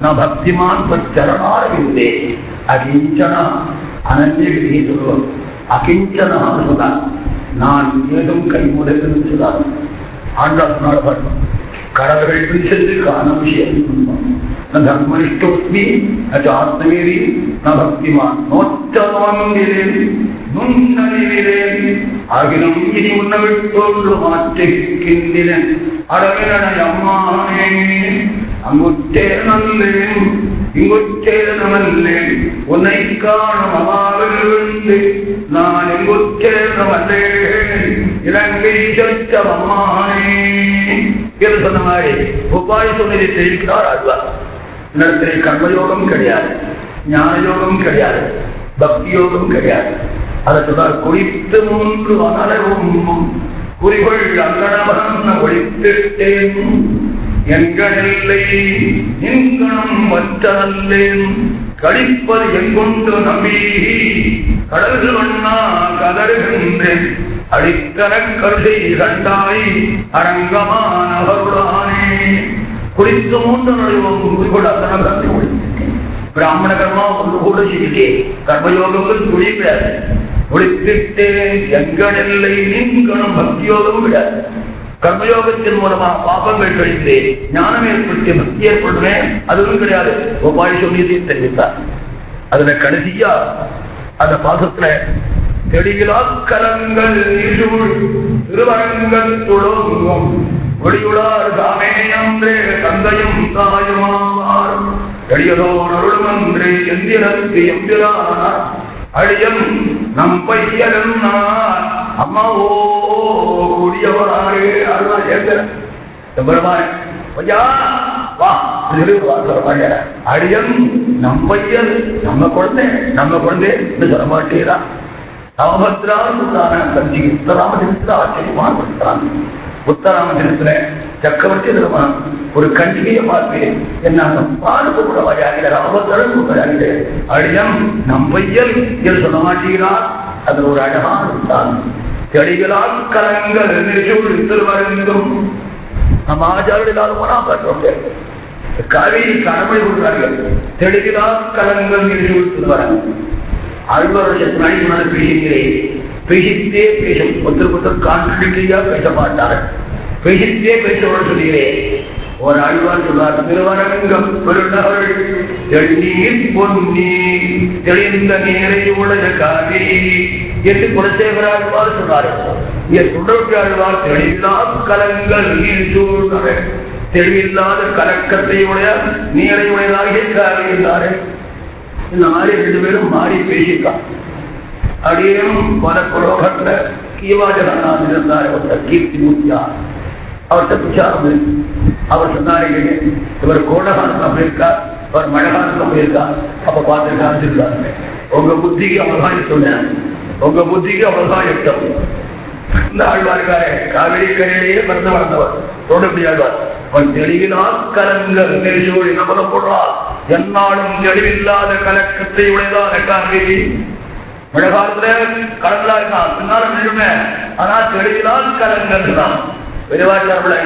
ந பக்திமான் சரணாரவிந்தே அகிஞ்சன அனன்ய சொல்லுவோம். அகிஞ்சனான்னு சொன்னார். நான் ஏதும் கைமுறைன்னு சொல்லாது ஆண்டா சொன்னார் பாருங்க கடவுள் பின் சென்று காண விஷயம் தர்மனிஷ்டோஸ்மி அது ஆத்மவேதி ந பக்திமான் நோற்றமாங்கிறேன் நுண்ணறிகிறேன் ஆகினும் இனி உன்னை விட்டொன்று மாற்றிருக்கின்றேன் அடவினடை அம்மானே அங்குற்றே நல்லேன் இங்குற்றே நல்லேன் உன்னை காணும் அமாவில் விழுந்து நான் இங்குற்றே நல்லேன் இலங்கை சொச்ச என்று சொன்ன மாதிரி உபாய சொன்னதை தெரிவிக்கிறார் ஆழ்வார் இடத்திலே கர்மயோகம் கிடையாது ஞான யோகம் கிடையாது பக்தி யோகம் கிடையாது. அதை சொன்னார் குறித்து மூன்று அனலவும் குறிகள் அங்கனவன் ஒழித்திட்டேன். எங்களில்லை எங்கனம் மற்றல்லேன் கழிப்பது எங்கொண்டு நம்பி கடல்கள் வண்ணா கதறுகின்றேன். அடித்தர கருதை கண்டாய் அரங்கமானவருடானே குறித்து மூன்று நடுவோம் குறிக்கோள் அத்தனை பிராமண கர்மா ஒன்று கூட செய்தே கர்மயோகங்கள் துணிவிடாது ஒழித்திட்டேன் எங்களில்லை நீங்களும் பக்தியோகம் விடாது. கர்மயோகத்தின் மூலமா பாபங்கள் கழித்து ஞானம் ஏற்படுத்தி பக்தி ஏற்படுவேன் அதுவும் கிடையாது. கோபாலி சொல்லியதையும் தெரிவித்தார். அதுல கடைசியா அந்த பாசத்துல தெளிவிலா கலங்கள் திருவரங்கள் துளங்கும். ஒளியுளார் தாமே தந்தையும் தாயுமாவார் எளியதோர் அருள்மன்றே எந்திரத்து எம்பிரானார். அடியம் நம் பையன் அம்மாவோ ஓ கூடியவராரே அருளா ஏற்கிறேன் ஐயா வா. அடியன் நம் பையன் நம்ம குழந்தை நம்ம குழந்தை சொல்ல மாட்டேரா ராமபத்ரா சுத்தான கஞ்சி உத்தராமச்சரித்திர ஆச்சரியமான படுத்துறான் உத்தராமச்சரித்திர சக்கரவர்த்தி திருமணம் ஒரு கண்டிகையை பார்த்து என்ன பாடுக்கு கூட வழியாகிற ராமபத்ரன் வழியாகிற அழியம் நம் பையன் என்று சொல்ல மாட்டேங்கிறார் அது ஒரு அழகான உத்தாரணம். செடிகளால் கலங்கள் திருவரங்கும் நம்ம ஆச்சாரம் இல்லாத போனா பார்க்கிறோம் கவி கடமை கொடுக்கிறார்கள். தெளிகளால் கலங்கள் திருவரங்கம் அழுவருடைய துணைவன பேசுகிறேன் பேசித்தே பேசும். ஒருத்தர் ஒருத்தர் கான்ட்ரடிக்டரியா பேச மாட்டார்கள். பேசித்தே பேசுவோம் சொல்கிறேன் ஒரு ஆழ்வார் சொன்னார் திருவரங்கம் பெருநகர் தென்னீர் பொன்னி தெளிந்த நீரை உலக காவிரி என்று குலசேகர ஆழ்வார் சொன்னார் இங்கே தொடர்பு ஆழ்வார் தெளிவில்லா கலங்கள் நீர் சூழ்நகர் தெளிவில்லாத கலக்கத்தை உடைய நீரை உடையதாகிய காவிரி என்றார்கள் இந்த மாதிரி ரெண்டு பேரும் மாறி பேசிட்டான் அடியும் பல குலோகத்துல கீவாஜனான் இருந்தார் ஒருத்தர் கீர்த்தி மூர்த்தியா அவர்கிட்ட விசாரம் அவர் சொன்னாரு இவர் கோடகானத்தில் போயிருக்கார் அவர் மழகானத்தில் போயிருக்கார் அப்ப பார்த்து காமிச்சிருக்காரு உங்க புத்திக்கு அவர்தான் சொன்னேன் உங்க புத்திக்கு அவர்தான் யுத்தம் இந்த ஆழ்வார்காரே காவிரி கரையிலேயே பிறந்து வளர்ந்தவர். தொடர்பு தெளிவினால் கலங்கள் நெறிசூழி நமத போடுறார் என்னாலும் தெளிவில்லாத கலக்கத்தை உடையதான காவிரி மழை காலத்துல கடலா இருக்கான். பின்னால நிறுவன ஆனா தெளிவினால் கலங்கள் தான். பெருவாச்சாரமுள்ள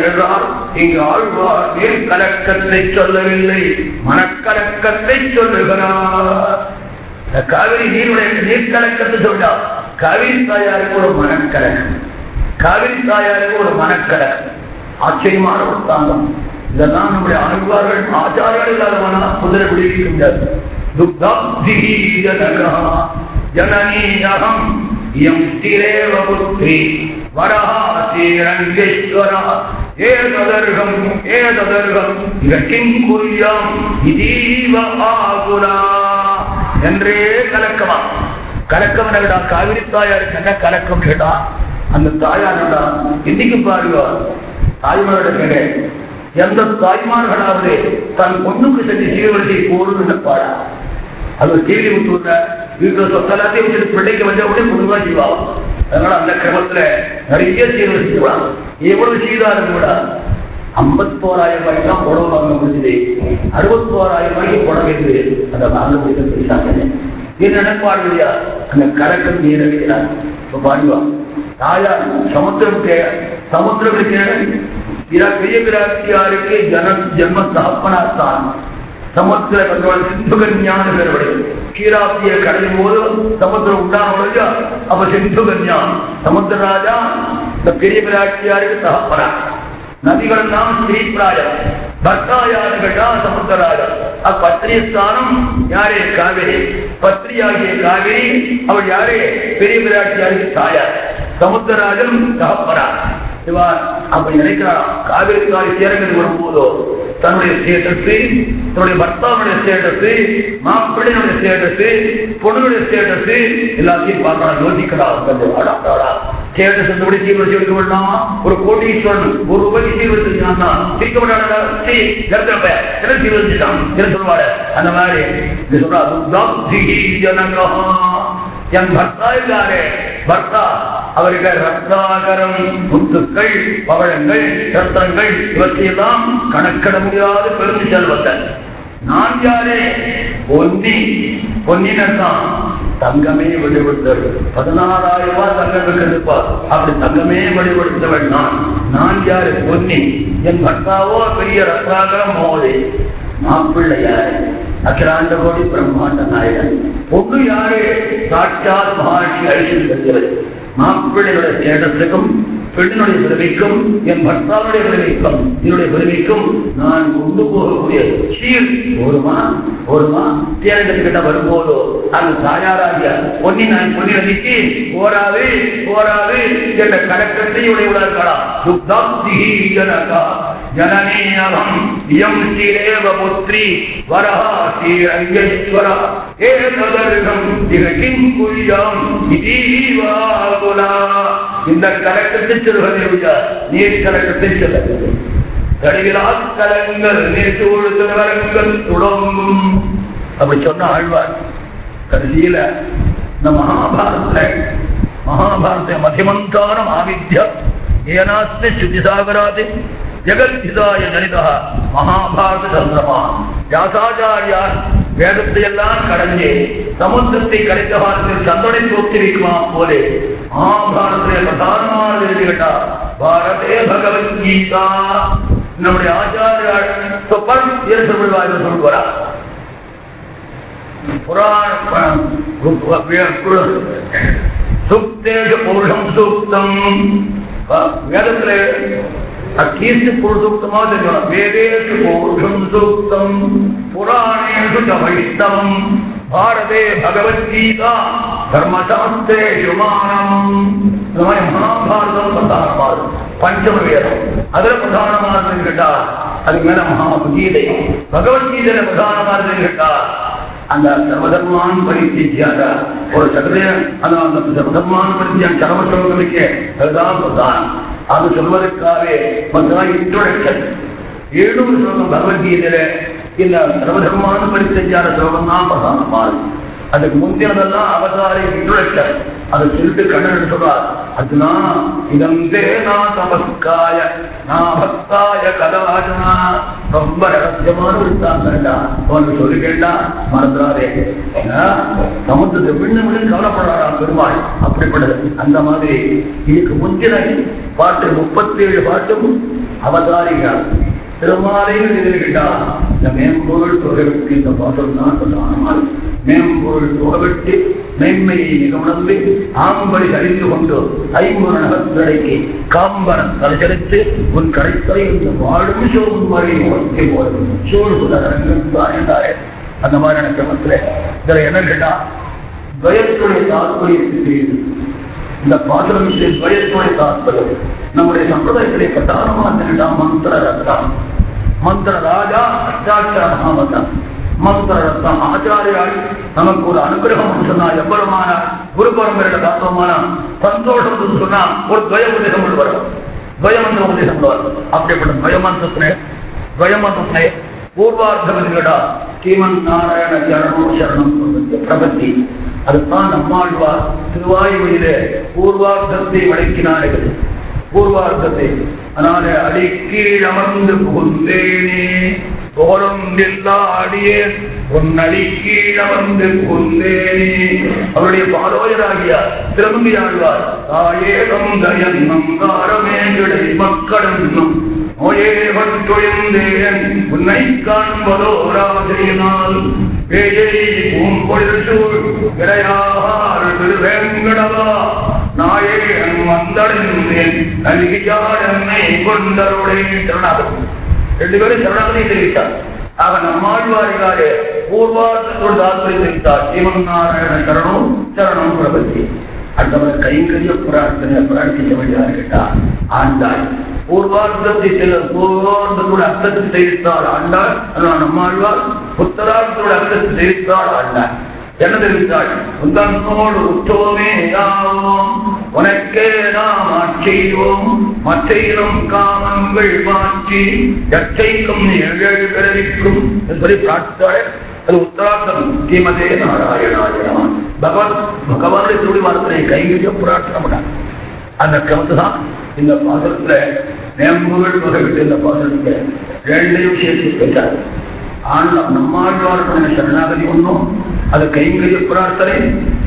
இங்கு ஆழ்வார் நீர் கலக்கத்தை சொல்லவில்லை? மனக்கலக்கத்தை சொல்லுகிறார். காவிரி நீருடைய நீர் கலக்கத்தை சொல்றார் காவிரி தாயாருக்கு ஒரு மனக்கலக்கம் காவிரி தாயாருக்கு ஒரு மனக்கலக்கம் ஆச்சரியமான ஒரு தாங்கம். இதெல்லாம் நம்முடைய ஆழ்வார்கள் ஆச்சாரங்கள் இல்லாதவனா குதிரை விடுவிக்க முடியாது துக்தம் திரேவ புத்திரி வரஹா ஏததர்கம் ஏததர்கம் இதீவ ஆகுரா என்றே கலக்கமா கலக்கம் என்னடா? காவிரி தாயாருக்கு என்ன கலக்கம் கேட்டா? அந்த தாயாரடா இன்னைக்கு பாருங்க தாய்மாரோட கேட்டேன் எந்த தாய்மார்களாவது தன் பொண்ணுக்கு செஞ்சு சீர்வரிசை போடும் நினைப்பாடா அது கேள்வி விட்டு வீட்டுல சொத்தலாத்தையும் வச்சுட்டு பிள்ளைக்கு வந்த உடனே பொண்ணுதான் செய்வாங்க. அதனால அந்த கிரமத்துல நிறைய சீர்வரிசைவாங்க எவ்வளவு செய்தாலும் கூட ஐம்பத்தோராயிரம் ரூபாய்க்கு தான் புடவை வாங்க முடிஞ்சது. அறுபத்தோராயிரம் ரூபாய்க்கு புடவை அந்த அதை வாங்க முடியாது பேசாங்க இது நினைப்பாடு இல்லையா? அந்த கலக்கம் நீர் அடிக்கிறார் இப்ப பாருவா தாயா சமுத்திரம் கே சமுத்திரம் பெரிய பிராட்டியாருக்கு ஜன ஜென்ம தகப்பனாத்தான் சமுத்திர சிந்துகன்யான் பெறவடை கீராத்திய கடையும் போது சமுத்திரம் உண்டான அப்ப சிந்துகன்யான் சமுத்திரராஜா இந்த பெரிய பிராட்டியாருக்கு தகப்பனா நதிகள் எல்லாம் ஸ்ரீ பிராயம். பர்த்தாயார்கள் தான் சமுத்திரராஜா அப்பத்திரிய ஸ்தானம் யாரே? காவிரி. பத்திரியாகிய காவிரி அவள் யாரே? பெரிய பிராட்டியாருக்கு தாயார். சமுத்திரராஜன் தகப்பனார். இவன் அப்படி நினைக்கிறான் காவிரிக்காரி சேரங்கள் வரும்போதோ தன்னுடைய ஸ்டேட்டஸ் தன்னுடைய பர்த்தாவுடைய ஸ்டேட்டஸ் மாப்பிள்ளையுடைய ஸ்டேட்டஸ் பொண்ணுடைய ஸ்டேட்டஸ் எல்லாத்தையும் பார்க்கலாம் யோசிக்கலாம் ஸ்டேட்டஸ் எப்படி சீர்வரிசை எடுக்க வேண்டாமா ஒரு கோட்டீஸ்வரன் ஒரு ரூபாய்க்கு சீர்வரிசைனா தீர்க்க மாட்டாங்க என்ன சொல்லுவாரு? அந்த மாதிரி. என் பர்த்தா இருக்காரு பர்த்தா அவருக்கு ரத்னாகரம் முத்துக்கள் பவழங்கள் ரத்தனங்கள் இவற்றையெல்லாம் கணக்கிட முடியாத பெரும் செல்வத்தை நான் யாரே? பொன்னி. பொன்னினத்தான் தங்கமே வெளிப்படுத்தல் பதினாறாயிரம் ரூபாய் தங்கம் இருக்கிறதுப்பா அப்படி தங்கமே வெளிப்படுத்தவள் நான். நான் யாரு? பொன்னி. என் பர்த்தாவோ பெரிய ரத்னாகரம் மோதே. மாப்பிள்ளை யாரு அகிலாண்ட கோடி பிரம்மாண்ட நாயகன் பொண்ணு யாரு சாட்சாத் மகாட்சி ஐஸ்வர்யத்தில் மாப்பிள்ளையுடைய ஸ்டேட்டஸுக்கும் பெண்ணினுடைய பெருமைக்கும் என் பர்த்தாவுடைய பெருமைக்கும் என்னுடைய பெருமைக்கும் நான் கொண்டு போகக்கூடிய சீர் ஒருமா ஒருமா தேர்ந்தெடுக்கிட்ட வரும்போதோ அந்த தாயாராகிய பொன்னி நான் பொன்னி நதிக்கு போராது போராது என்ற கலக்கத்தை உடையவர்களா துக்தம் ஜனகா. ஜனனீயம் இயம் ஸ்ரீரேவ புத்ரி வரஹா ஸ்ரீரங்கேஸ்வரா ஏததர்கம் இக கிம் குய்யாம் இதீவாகுலா இந்த கலக்கத்தை சொல்வதை நீர் கலக்கத்தை சொல்ல கடிகளால் கலங்கள் நீர் சூழ்நிலங்கள் தொடங்கும் அப்படி சொன்ன ஆழ்வார் கடைசியில இந்த மகாபாரத மகாபாரத மதிமந்தான ஆவித்யா ஏனாஸ்தி சுதிசாகராதி ஜெகத்ஹிதாய ஜனிதா மகாபாரத சந்திரமா. வியாசாச்சாரியார் வேதத்தை எல்லாம் கடந்து சமுத்திரத்தை கடைத்த காலத்தில் சந்தனை தோற்றி போலே. மகாபாரதத்திலே பிரதானமானது என்று கேட்டார். பாரதே பகவத்கீதா நம்முடைய ஆச்சாரியார் சொப்பன் சொல்வார் சொல்வாரா புராண சுக்தேஷ பௌருஷம் சூக்தம். வேதத்திலே அக்கீர்த்தி புருஷூக்தமா தெரியும். வேதேஷு புருஷம் சூக்தம் புராணேஷு வைஷ்ணவம் பாரதே பகவத்கீதா. தர்மசாஸ்திரேஷு மானம் இந்த மகாபாரதம் பிரதானமானது பஞ்சம வேதம் அதுல பிரதானமானதுன்னு கேட்டா அதுக்கு மேல மகாபகீதை. பகவத்கீதையில பிரதானமானதுன்னு கேட்டா அந்த சர்வதர்மான் பரித்தியாக ஒரு சகதே அந்த அந்த சர்வதர்மான் அதுதான் பிரதானம். அது சொல்வதற்காகவே மற்றதான் இன்ட்ரோடக்ஷன் ஏழு ஸ்லோகம் பகவத்கீதையில இந்த சர்வதர்மான பரித்தியான ஸ்லோகம் தான் பிரதானமானது அதுக்கு முந்தினதெல்லாம் அவதாரி இன்ட்ரோடக்ஷன் அதை சொல்லிட்டு கண்ணன் சொல்றார் அதுதான் இதம் தேனா தமஸ்காய நான் பக்தாய கதாஜனா ரொம்ப ரகசியமான விட்டாங்கடா அவனுக்கு சொல்லி கேட்டா மறந்துடாதே சமுத்திரத்தை விண்ணு விண்ணு கவலைப்படுறாரா பெருமாள். அப்படிப்பட்டது அந்த மாதிரி இதுக்கு முந்தின பாட்டு முப்பத்தி ஏழு பாட்டும் அவதாரிகள். பெருமாளையும் எதிர்கிட்டார் இந்த மேம்பொருள் தொகைவிட்டு இந்த பாசம் தான் பிரதானமானது. மேம்பொருள் தொகைவிட்டு மேன்மையை மிக உணர்ந்து ஆம்படி அறிந்து கொண்டு ஐம்பது நகத்தடைக்கு காம்பரன் தலைச்சரித்து உன் கடைத்தலை இந்த வாழும் சோறும் வரை உணர்த்தி போடும் சூழ்குதரங்கள் என்றாரே. அந்த மாதிரியான கிரமத்தில் இதுல என்ன கேட்டா துவயத்துடைய தாற்பயத்தை தெரியுது இந்த பாசுரம் துவயத்துடைய தாற்பயம் நம்முடைய சம்பிரதாயத்திலே பிரதானமான மந்திர ரத்தம். மந்திர ராஜா அஷ்டாட்சர மகாமதம் மந்திர ரத்தம் ஆச்சாரியால் நமக்கு ஒரு அனுகிரகம் சொன்னா எவ்வளவுமான குரு பரம்பரையில பார்த்தோமான சந்தோஷம் சொன்னா ஒரு துவய உதயம் வரும். துவயமந்திர உதயம் வரும். அப்படிப்பட்ட துவயமந்திரத்தினே துவயமந்திரத்தினே பூர்வார்த்தபதிகளா ஸ்ரீமன் நாராயண சரணோ சரணம் பிரபத்தி அதுதான் நம்மாழ்வார் திருவாயுமையில பூர்வார்த்தத்தை வழங்கினார்கள். பூர்வார்த்தத்தை. அதனால அடிக்கீழ் அமர்ந்து புகுந்தேனே. தோறும் அடியே உன் அடிக்கீழ் அமர்ந்து புகுந்தேனே. அவருடைய பாரோயராகியார் திரும்பி ஆழ்வார் தாயேகம் தயன் தயன்னம் கிடை மக்களும் நோயே தொழிந்தேன் உன்னை காண்பதோ ராஜையினால் பேயை உன் பொழுது விரையார் திருவேங்கடவா நாயேன் வந்தடைந்தேன். நல்கியார் என்னை கொண்டருடைய சரணாகதி ரெண்டு பேரும் சரணாகதி தெரிவித்தார் ஆக நம்மாழ்வாரிகாரே பூர்வார்த்தத்தோடு தாத்பரியம் தெரிவித்தார் சிவன் நாராயண சரணம் சரணம் பிரபத்தி அந்தவர் கைங்கரிய பிரார்த்தனை பிரார்த்திக்க வேண்டியதாக கேட்டார். ஆண்டாள் பூர்வார்த்தத்தை பூர்வார்த்தத்தோட அர்த்தத்தை தெரிவித்தார் ஆண்டாள். நம்மாழ்வார் உத்தரார்த்தத்தோட அர்த்தத்தை தெரிவித்தார் ஆண்டாள். என்ன தெரிவித்தாள்? உந்தன்னோடு உற்றோமே யாவோம் உனக்கே நாம் ஆட்சியோம் மற்றையிலும் காமங்கள் மாற்றி எற்றைக்கும் ஏழு பிறவிக்கும் என்பதை பிரார்த்தாள் அது உத்தரார்த்தம். ஸ்ரீமதே நாராயணாயணம். பகவத் பகவானுடைய திருடி வார்த்தனை கைவிட பிரார்த்தனை அந்த கிரமத்தை தான் இந்த பாசத்துல மேம்புகள் வகைவிட்டு இந்த பாசனத்தை ரெண்டையும் சேர்த்து வைத்தார் ஆனால் நம்மாழ்வார் பண்ண சரணாகதி ஒன்றும் அது கைங்கரிய பிரார்த்தனை.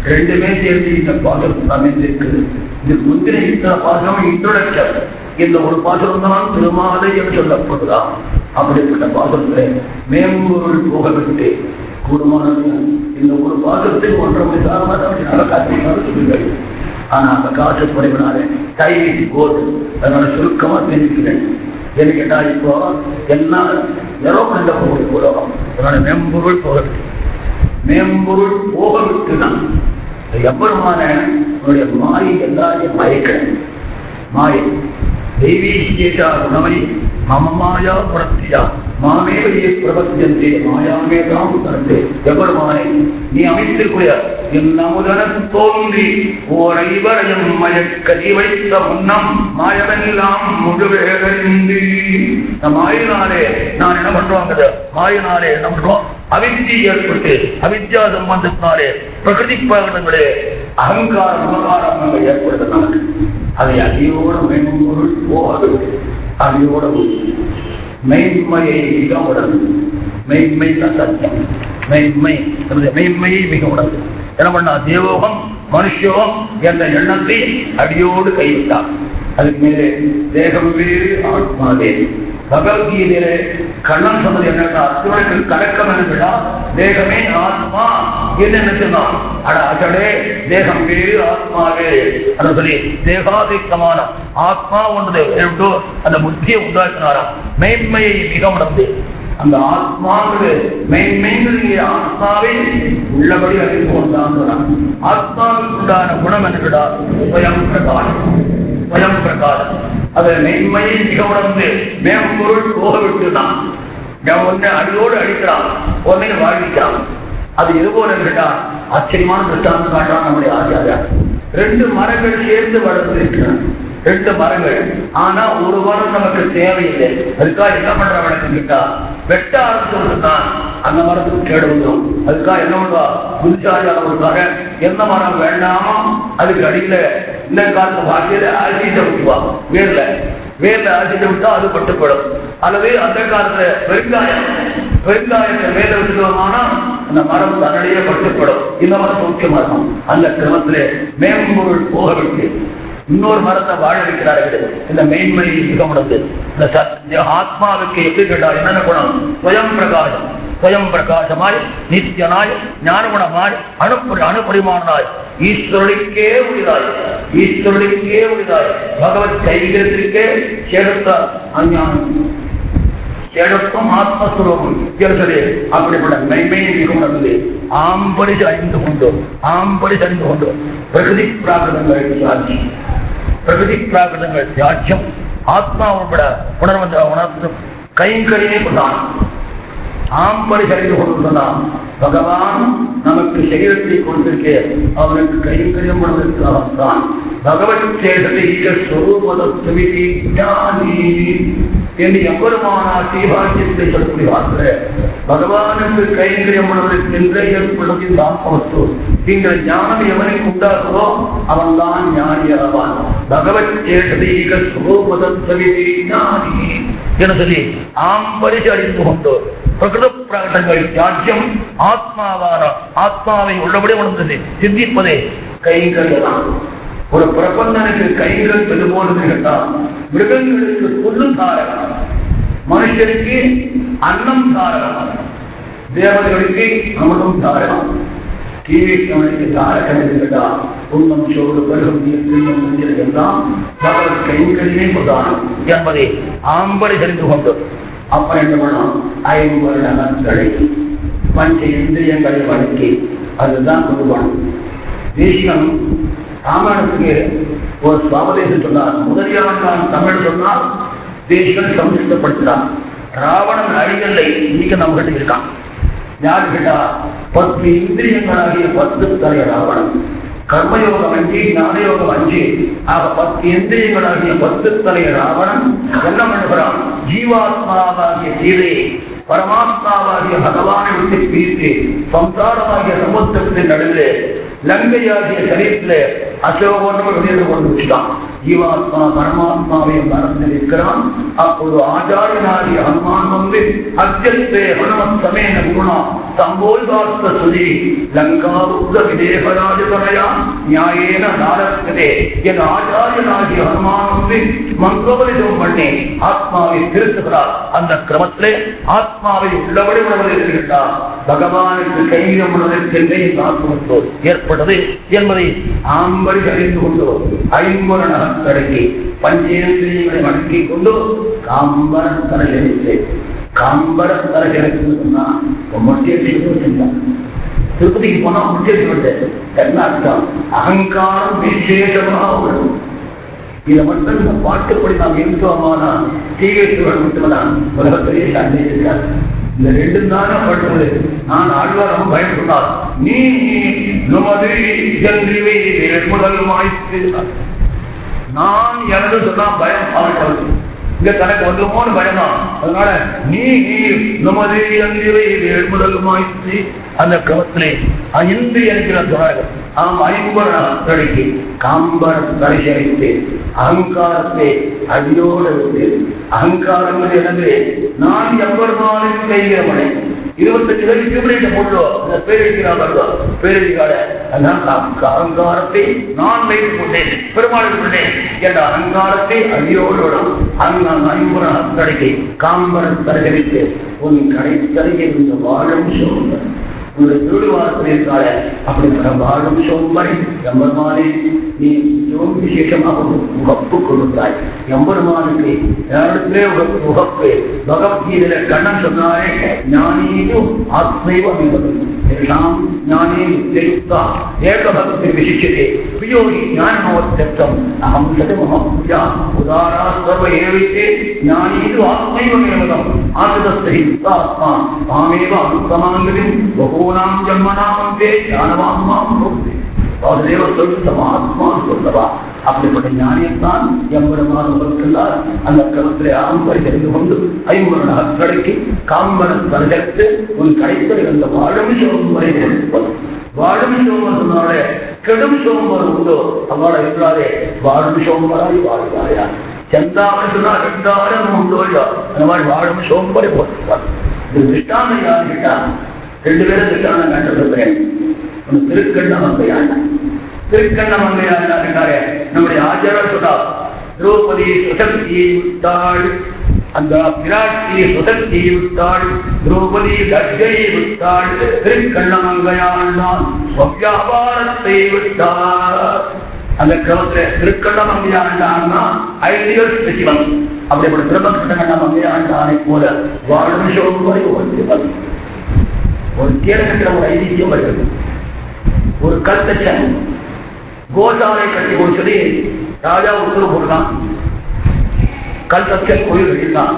ரெண்டுமே சேர்த்து இந்த பாசம் அமைந்திருக்குது. இது முந்தின இந்த பாசம் இன்ட்ரோடக்ஷன் இந்த ஒரு பாசம் தான் திருமாலை என்று சொல்லப்படுதான் அப்படிப்பட்ட பாசத்துல மேம்பொருள் போகவிட்டு கூடுமானது இந்த ஒரு பாசத்தை ஒன்றை விசாரமாக காத்திருக்காரு சொல்லுங்கள் ஆனா அந்த காற்று குறைவினாலே டைம் கோட் அதனால சுருக்கமா தெரிவிக்கிறேன் என்ன கேட்டா இப்போ எல்லாம் நிறம் கண்ட போகுது உலகம் அதனால மெம்பொருள் போகவிட்டு மேம்பொருள் போக தான் எவ்வளவான உன்னுடைய மாயை எல்லாரையும் மயக்கிறேன். மாயை. தெய்வீகேஷா குணமை மம மாயா பிரத்தியா மாமேவையே பிரபத்தியந்தே மாயாமே தாம் எவ்வளவானே நீ அமைத்திருக்கூடிய என்னமுதன தோன்றி ஓர் மயக்கதி வைத்த முன்னம் மாயமெல்லாம் முழுவேகறிந்து இந்த மாயினாலே நான் என்ன பண்றோங்கிறது மாயினாலே என்ன பண்றோம் அவித்தி ஏற்பட்டு அவித்யா சம்பந்தத்தினாலே பிரகிருதி பகடங்களே அகங்கார விவகாரம் ஏற்படுத்தினாங்க அதை அடியோட மேம்பொருள் போகாது அடியோட மெய்மையை உடல் மெய்மை சத்தியம் மெய்மை மெய்மையை மிக உடல். என்ன பண்ணா தேவோகம் மனுஷோகம் என்ற எண்ணத்தை அடியோடு கைவிட்டார். அதுக்கு மேலே தேகம் வேறு ஆத்மாவே பகவத்கீதையிலே கண்ணன் சொன்னது என்னன்னா அர்ஜுனனுக்கு கலக்கம் என்கிறா தேகமே ஆத்மா என்ன சொன்னான்? அட அகடே தேகம் வேறு ஆத்மாவே. வேறு அதை சொல்லி தேகாதிக்கமான ஆத்மா ஒன்று என்று அந்த புத்தியை உண்டாக்கினாராம். மேன்மையை மிக உணர்ந்து. அந்த ஆத்மாங்கிறது மெய்மெய்ங்கிறது ஆத்மாவை உள்ளபடி அறிந்து கொண்டான் சொன்னான். ஆத்மாவுக்கு உண்டான குணம் என்னடா பயம் பிரகாரம். அதில் பிரகாஷம் அதை மிக உணர்ந்து மேம்பொருள் போக விட்டுதான் உன்னை அடியோடு அடிக்கிறான். உடனே வாழ்விக்கிறான். அது எது போல கேட்டா ஆச்சரியமான திருஷ்டாந்தம் காட்டுறான் நம்முடைய ஆச்சாரியா ரெண்டு மரங்கள் சேர்ந்து வளர்ந்து ரெண்டு மரங்கள் ஆனா ஒரு மரம் நமக்கு தேவையில்லை. அதுக்காக என்ன பண்றவனுக்கு கிட்டா வெட்ட ஆரம்பிச்சுதான் அந்த மரத்துக்கு கேடு வந்துடும் அதுக்காக என்ன பண்ணுவா? புத்திசாலியானவர்களுக்காக எந்த மரம் வேண்டாமோ? அதுக்கு அடியில இந்த காலத்து பாக்கியில அரிசிட்ட விட்டுவா வேர்ல. வேர்ல அரிசிட்ட விட்டா அது பட்டுப்படும். அல்லது அந்த காலத்துல பெருங்காயம் பெருங்காயத்தை மேல விட்டுவோமானா அந்த மரம் தன்னிடையே பட்டுப்படும். இந்த மரம் சௌக்கியமா இருக்கும். அந்த கிரமத்திலே மேம்பொருள் போக இன்னொரு மரத்தை வாழ வைக்கிறார்கள் இந்த மேன்மை மிக உணர்ந்து. இந்த ஆத்மாவுக்கு எப்படி கேட்டால் என்னென்ன குணம்? ஸ்வயம் பிரகாசம். ஸ்வயம் பிரகாசமாய் நித்தியனாய் ஞானகுணமாய் அணுப்படி அணுபரிமானாய் ஈஸ்வரனுக்கே உரிதாய் ஈஸ்வரனுக்கே உரிதாய் பகவத் கைகத்திற்கே சேர்த்தார் அஞ்ஞானம். எடுத்தும் ஆத்மஸ்வரூபம். இருக்கிறது அப்படிப்பட்ட மெய்மையை மிக உணர்ந்து ஆம்படி அறிந்து கொண்டோம் ஆம்படி அறிந்து கொண்டோம் பிரகதி பிராகிருதங்கள் தியாஜி பிரகதி பிராகிருதங்கள் தியாஜ்யம் ஆத்மா உட்பட உணர்வந்த உணர்ந்து கைங்கரியை கொண்டான். ஆம்படி அறிந்து கொண்டிருந்தான் பகவான் நமக்கு சரீரத்தை கொடுத்திருக்கே அவனுக்கு கைங்கரியம் பண்ணுவதற்காகத்தான் பகவத் சேகத்தை என்று எம்பெருமானா சீவாக்கியத்தை சொல்லக்கூடிய வார்த்தை பகவானுக்கு கைங்கரியம் பண்ணுவதற்கு ஏற்படுவது இந்த நீங்கள் ஞானம் எவனுக்கு உண்டாகுதோ அவன் தான் ஞானியாவான் பகவத் சேகதீக சுகோபதம் ஞானி என சொல்லி ஆம்பரிசி அறிந்து கொண்டோர் பிரகிருத பிரகடங்கள் தியாஜ்யம் ஆத்மாவான ஆத்மாவை உள்ளபடி உணர்ந்தது சிந்திப்பதே கைங்கரியதான் ஒரு பிரபந்தனுக்கு கைகள் பெருமோனது கேட்டால் மிருகங்களுக்கு புல்லு தாரகம் மனுஷனுக்கு அன்னம் தாரகம் தேவர்களுக்கு அமிர்தம் தாரகம் கீழ்த்தவனுக்கு தாரகம் கேட்டால் உண்மம் சோறு பருவம் நீர் எல்லாம் பகவத் கைகளிலே பிரதானம் என்பதை ஆம்பரை தெரிந்து கொண்டு அப்ப என்ன பண்ணோம் ஐம்பருடங்களை பஞ்ச இந்திரியங்களை வழங்கி அதுதான் குருவான். தேசியம் ராமாயணத்துக்கு ஒரு சுவாபதேசம் சொன்னார். முதலியாவன் தமிழ் சொன்னால் தேசம் சமஸ்கிருதப்படுத்தினார் ராவணன் அழிகளை இன்னைக்கு நம்ம கிட்ட இருக்கான். யாரு கேட்டா பத்து இந்திரியங்களாகிய பத்து தலை ராவணன். கர்மயோகம் அஞ்சு ஞானயோகம் அஞ்சு. ஆக பத்து இந்திரியங்களாகிய பத்து தலை ராவணன் என்ன பண்ணுகிறான்? ஜீவாத்மாவாகிய சீதையை பரமாத்மாவாகிய பகவானை விட்டு பிரித்து சம்சாரமாகிய சமுத்திரத்தின் நடுவில் லங்கையாகிய சரீரத்தில் அசோகோன்னு வெளியே கொண்டு ஜீவாத்மா பரமாத்மாவை மறந்து அப்போது ஆச்சாரியனாகிய ஹனுமான் வந்து அத்தியஸ்தே ஹனுமன் சமேன குணா சம்போல்வாஸ்த சுதி லங்காவுத்த விதேகராஜதனையா நியாயேன நாரஸ்கதே என் ஆச்சாரியனாகிய ஹனுமான் வந்து மங்கோபரிதம் பண்ணி ஆத்மாவை திருத்துகிறார். அந்த கிரமத்திலே ஆத்மாவை உள்ளபடி உணர்வதற்கின்றார் பகவானுக்கு கையம் உணர்வதற்கென்றே இந்த ஆத்மத்தோடு ஏற்பட்டது என்பதை ஆம்படி அறிந்து கொண்டு ஐம்பொருள் தடக்கி பஞ்சேந்திரியங்களை மடக்கிக் கொண்டு காம்பர தரகரித்து காம்பர தரகரித்து சொன்னா திருப்பதிக்கு போனா முட்டியடி வந்து அகங்காரம் விசேஷமாக உள்ளது. இதை மட்டும் இந்த பாட்டுப்படி நாம் இருந்தோமானா தீகேஸ்வரன் மட்டும்தான் உலகத்திலேயே சாந்தி இருக்கார் இந்த ரெண்டும் தானே படுவது நான் ஆழ்வார் ரொம்ப நீ நுமது என்றிவை முதல் மாய்த்து நான் இறந்து சொன்னா பயம் அவர்கள் இங்க தனக்கு வந்துமோன்னு பயம்தான். அதனால நீ நமது அந்திரை எழுமுதல் மாய்த்து அந்த கிரமத்திலே ஐந்து என்கிற சொன்னார்கள் ஆம் ஐம்பது தடுக்கி காம்பர தரிசனித்து அகங்காரத்தை அடியோடு விட்டு அகங்காரங்கள் எனவே நான் எவ்வளவு செய்கிறவனை இருபத்தஞ்சு பேர் டியூப்லைட்ட போட்டு அந்த பேரெழுதினா வருவா. பேரெழுதிக்காட அகங்காரத்தை நான் வைத்துக் கொண்டேன். பெருமாள் கொண்டேன் என்ற அகங்காரத்தை அடியோடு அங்க ஐம்புறம் கடைக்கு காம்பரம் தரகரித்து உன் கடை தருகை இந்த வாழும் சோழன் உங்களுடைய திருடுவாரத்திற்கால அப்படிப்பட்ட வாழும் சோம்பரை எம்பெருமானே நீ மிகவும் விசேஷமாக முகப்பு கொடுத்தாய் எம்பெருமானுக்கு யாரிடத்திலே முகப்பு பகவத்கீதையில கண்ணன் சொன்னாரே ஞானீயும் ஆத்மைவம் என்பது எல்லாம் ஞானே நித்தியுக்தா ஏகபக்தி விசிஷ்யதே பிரியோகி ஞானமவத்தம் அகம் சதமகம் பூஜா உதாரா சர்வ ஏவித்தே ஞானீது ஆத்மைவம் என்பதம் ஆசுதஸ்தை ஆத்மா மாமேவ அனுத்தமாங்கதி பகூனாம் ஜன்மனாம் தே ஞானவாத்மாம் போகுது. ஆத்மா சொல்லவா அப்படிப்பட்ட ஞானியத்தான் எம்பெருமான உலகத்தில்லார் அந்த கிரமத்திலே ஆம்பரை தெரிந்து கொண்டு ஐம்பது கடைக்கு காம்பனம் தரகத்து உன் கடைத்தல் அந்த வாழும் சோம்பரை வாழும் சோம்பர் கெடும் சோம்பர் உண்டோ. அவளை என்றாலே வாழும் சோம்பராய் வாழ்வாயா? செந்தாமல் சொன்னா ரெண்டாயிரம் உண்டோ இல்லையோ அந்த மாதிரி வாழும் சோம்பரை போட்டுவார் இது திஷ்டாந்தம் யாரு கேட்டா ரெண்டு பேரும் திஷ்டாந்தம் கண்டு சொல்றேன் ஒன்று திருக்கண்ண மங்கையாண்ட திருக்கண்ண மங்கையாண்டா என்றாரே நம்முடைய ஆச்சாரர் சொல்றா திரௌபதியை சுதந்தியை விட்டாள். அந்த பிராட்சியை சுதந்தியை விட்டாள். திரௌபதி கர்ஜையை விட்டாள். திருக்கண்ண மங்கையாண்டான் வியாபாரத்தை விட்டார். அந்த கிரமத்துல திருக்கண்ண மங்கையாண்டான்னா ஐடியல் ஸ்பெசிமன் அப்படிப்பட்ட திருமக்கண்ண மங்கையாண்டானை போல வாழும் சோம்பரை ஒருத்தவன் ஒரு கேரகத்துல ஒரு ஐதீகம் வருகிறது. ஒரு கல்தச்சன் கோசாலை கட்டி கொடுத்தது ராஜா உத்தரவு போடுறான் கல்தச்சன் கோயில் இருந்தான்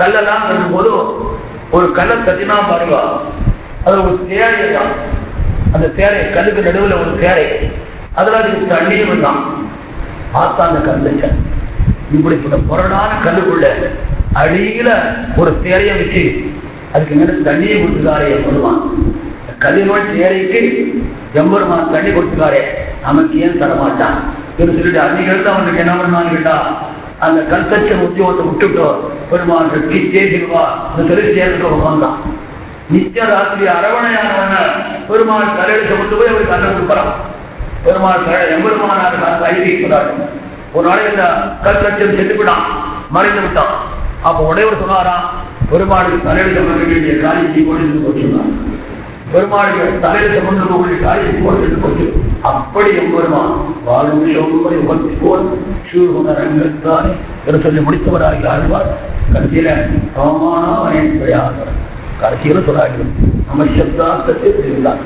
கல்லெல்லாம் கட்டும் ஒரு கல்லை தட்டினா பாருங்க. அது ஒரு தேரை தான் அந்த தேரை கல்லுக்கு நடுவில் ஒரு தேரை. அதுல அதுக்கு தண்ணியும் வந்தான் பார்த்தா அந்த கல்தச்சன் இப்படிப்பட்ட புரடான கல்லுக்குள்ள அடியில ஒரு தேரையை வச்சு அதுக்கு என்ன தண்ணியை கொடுத்துக்காரே சொல்லுவான் கல்லினோட சேரைக்கு எம்பெருமான் தண்ணி கொடுத்துக்காரே நமக்கு ஏன் தரமாட்டான்? இவர் சொல்லிட்டு அன்னைக்கு அவனுக்கு என்ன பண்ணான்னு கேட்டா அந்த கல்தச்ச உத்தியோகத்தை விட்டுட்டோம் பெருமான் வெற்றி தேசிடுவா சொல்லி சேர்ந்து உட்காந்தான் நித்திய ராத்திரி அரவணையானவன பெருமாள் தலையில கொண்டு போய் அவருக்கு அண்ணன் கொடுப்பான். பெருமாள் தலை எம்பெருமானார் ஐதீகிறார் ஒரு நாளைக்கு இந்த கல்தச்சம் செத்து விடான் மறைந்து விட்டான். அப்ப உடையவர் சொன்னாராம் பெருமாளுக்கு தலையில் சம்பந்த வேண்டிய காரியத்தை கொண்டு கொண்டிருந்தார் பெருமாளுக்கு தலையில் சம்பந்த வேண்டிய காரியத்தை கொண்டு போச்சு அப்படி எம்பெருமான் வாழும் சோம்பரை உகத்தி போல் சூழ்குணரங்கத்தானே என்று சொல்லி முடித்தவராகி ஆழ்வார் கடைசியில சமமானா அனைத்தையாக கடைசியில சொல்லார்கள் நம்ம சப்தார்த்தத்தை தெரிந்தார்.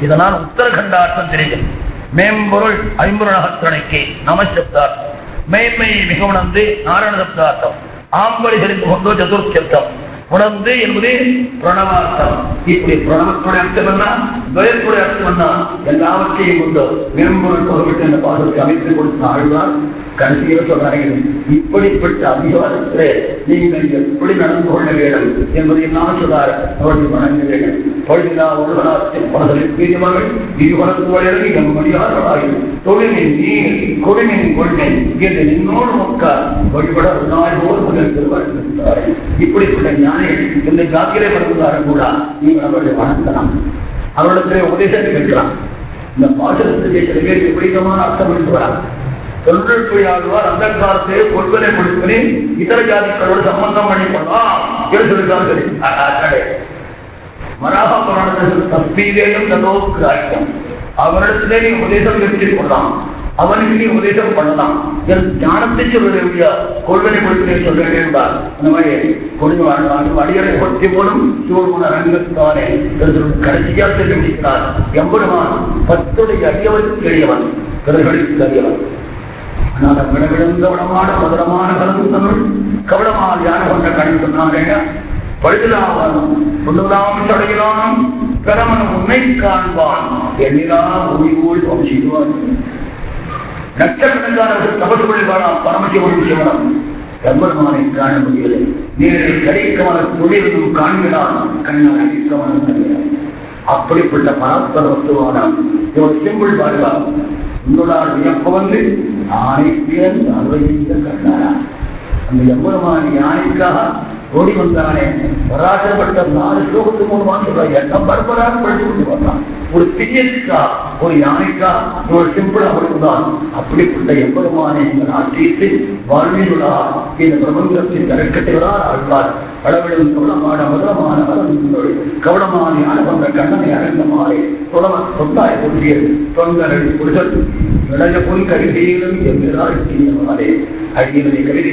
இதனால் உத்தரகண்டார்த்தம் தெரியும் மேம்பொருள் ஐம்பொருள் ஐம்புரணகத்திரணைக்கு நமசப்தார்த்தம் மேன்மையை மிக உணர்ந்து நாராயண சப்தார்த்தம் ஆம்பரி கொண்டு சதுர்த்தம் உணர்ந்து என்பது பிரணவார்த்தம். இப்படி பிரணவத்துடைய அர்த்தம் என்ன? துயத்துடைய அர்த்தம் என்ன? எல்லாவற்றையும் கொண்டு விரும்புகிற பாடலுக்கு அமைத்து கொடுத்த ஆழ்வார் கடைசியில் சொல்றார்கள் இப்படிப்பட்ட அதிகாரத்திலே நீங்கள் எப்படி நடந்து கொள்ள வேண்டும் என்பதை நான் சொல்றார். அவர்கள் வணங்க வேண்டும் பழுதிலா ஒருவராற்றின் பலரில் பெரியவர்கள் இருவரத்துவழி எம் மரியாதையாகும் தொழிலின் நீர் கொடுமின் கொள்கை என்று நின்னோடு மக்கள் வழிபட நாள் போல் முதல் இப்படிப்பட்ட ஞானிகள் இந்த ஜாக்கிரை பிறந்தாரும் கூட நீங்கள் அவர்களை வணங்கலாம். அவரிடத்திலே உபதேசம் கேட்கலாம். இந்த பாசனத்துக்கு சில பேர் விபரீதமான அர்த்தம் எடுத்து வராங்க தொழில்நுட்பையாடுவார் அந்த காலத்தை கொள்வனை கொடுப்பனே இதர ஜாதிகளோடு சம்பந்தம் பண்ணிக்கொள்ளலாம் என்று சொல்லியிருக்கார்கள் மராக புராணத்தில் தப்பீதேயும் ததோக்கு அர்த்தம் அவரிடத்திலே நீ உபதேசம் பெற்றுக் கொள்ளலாம். அவனுக்கு நீ உபதேசம் பண்ணலாம். என் ஞானத்தை சொல்வதை கொள்வனை கொடுப்பதை சொல்ல வேண்டாம் அந்த மாதிரி கொடுங்க அடியரை கொத்தி போலும் சிவகுண ரங்கத்தானே கடைசியா சொல்லி முடிக்கிறார் எம்பெருமான் பத்துடைய அடியவருக்கு எளியவன். பிறர்களுக்கு அறியவன் அதனால விடவிழந்த விடமான மதுரமான கலந்து தமிழ் கவடமால் யானை கொண்ட கண் சொன்னாங்க பழுதிலாவானும் புண்ணுலாம் தடையிலானும் பெறமன் உன்னை காண்பான் எண்ணிலா ஒளிவோல் வம்சிடுவான். லட்சக்கணக்கானவர்கள் தபசு வழிபாடாம் பரமசிவன் சிவனம். எம்பெருமானை காண முடியவில்லை. நீங்கள் கடிக்கவன தொழிலும் காண்கிறான். கண்ணால் அடிக்கவனம் தருகிறான் அப்படிப்பட்ட பராத்பர ஒரு சிம்பிள் பாருவா உன்னுடால் வியப்ப வந்து பிறந்து அறுவைந்த கண்டாரா? அந்த எம்பெருமான் யானைக்காக ஓடி வந்தானே? பராசப்பட்ட நாலு ஸ்லோகத்துக்கு மூலமாக சொல்றாங்க எல்லாம் பரபராக படித்து கொண்டு வந்தான். ஒரு பிரியனுக்கா ஒரு யானைக்கா ஒரு சிம்பிளா இருந்தால் அப்படிப்பட்ட எம்பெருமானை எங்கள் ஆட்சியத்தை வாழ்வினுள்ளா இந்த பிரபஞ்சத்தின் கரக்கட்டுகளால் ஆழ்வார். கடவுளும் கவனமான மதுரமான கவலமான யானவந்த கண்ணனை அடங்கமாறே தொடம சொத்தாய் ஒன்றிய தொண்டர்கள் புரிதல் இளைய பொன் கருவிகளும் எங்கிறாள் செய்யமாறே அடியனை கருதி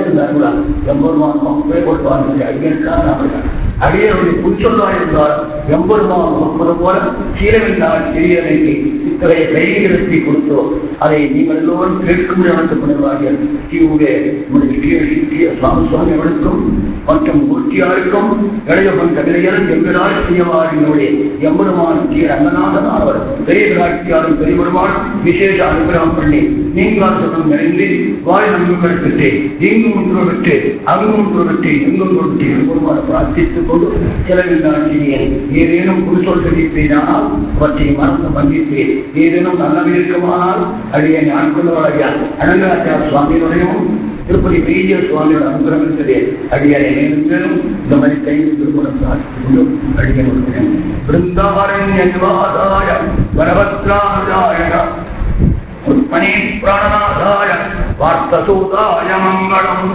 இருந்தார்களா எம்பெருமான் மக்களே கொடுப்பார்கள் அடியனுக்கான அவர்கள் அடியனுடைய புற்றொல்லாயிருந்தால் எம்பெருமான் சொல்வது போல சீரவில்லால் சிறியதைக்கு இத்தகைய கைகளுக்கு கொடுத்தோம். அதை நீங்கள் எல்லோரும் கேட்கும் நடந்து பண்ணுவார்கள் தீவுடைய சுவாமி சுவாமி அவர்களுக்கும் மற்றும் மூர்த்தியாருக்கும் இளையவன் கவிதையரும் எங்களால் என்னுடைய எம்பெருமான் ஸ்ரீ ரங்கநாதன் ஆனவர் பெரிய பிராட்சியாரும் பெரியவருமான் விசேஷ அனுகிரகம் பண்ணி நீங்கள் சொல்லும் நிறைந்து வாய் நம்புகள் பெற்று இங்கும் ஒன்று பெற்று அங்கும் ஒன்று பெற்று எங்கும் ஒன்று எம்பெருமான பிரார்த்தித்துக் கொண்டு ஏதேனும் குறிச்சொல் தெரிவித்தேனால் அவற்றை மறந்து மன்னிப்பேன். ஏதேனும் நல்லது இருக்குமானால் அடியை நான் கொண்டவரையா அனங்கராஜா சுவாமியுடையும் திருப்பதி பெரிய சுவாமியோட அனுகிரகம் இருக்கிறது. அடியாரை மேலும் இந்த மாதிரி கைது திருமணம் பிரார்த்தித்துக் கொண்டு அடியன் பிருந்தாரண்யவாதாய வரவத்ராஜாய மணி பிராணநாதாய பார்த்தசோதாய மங்களம்.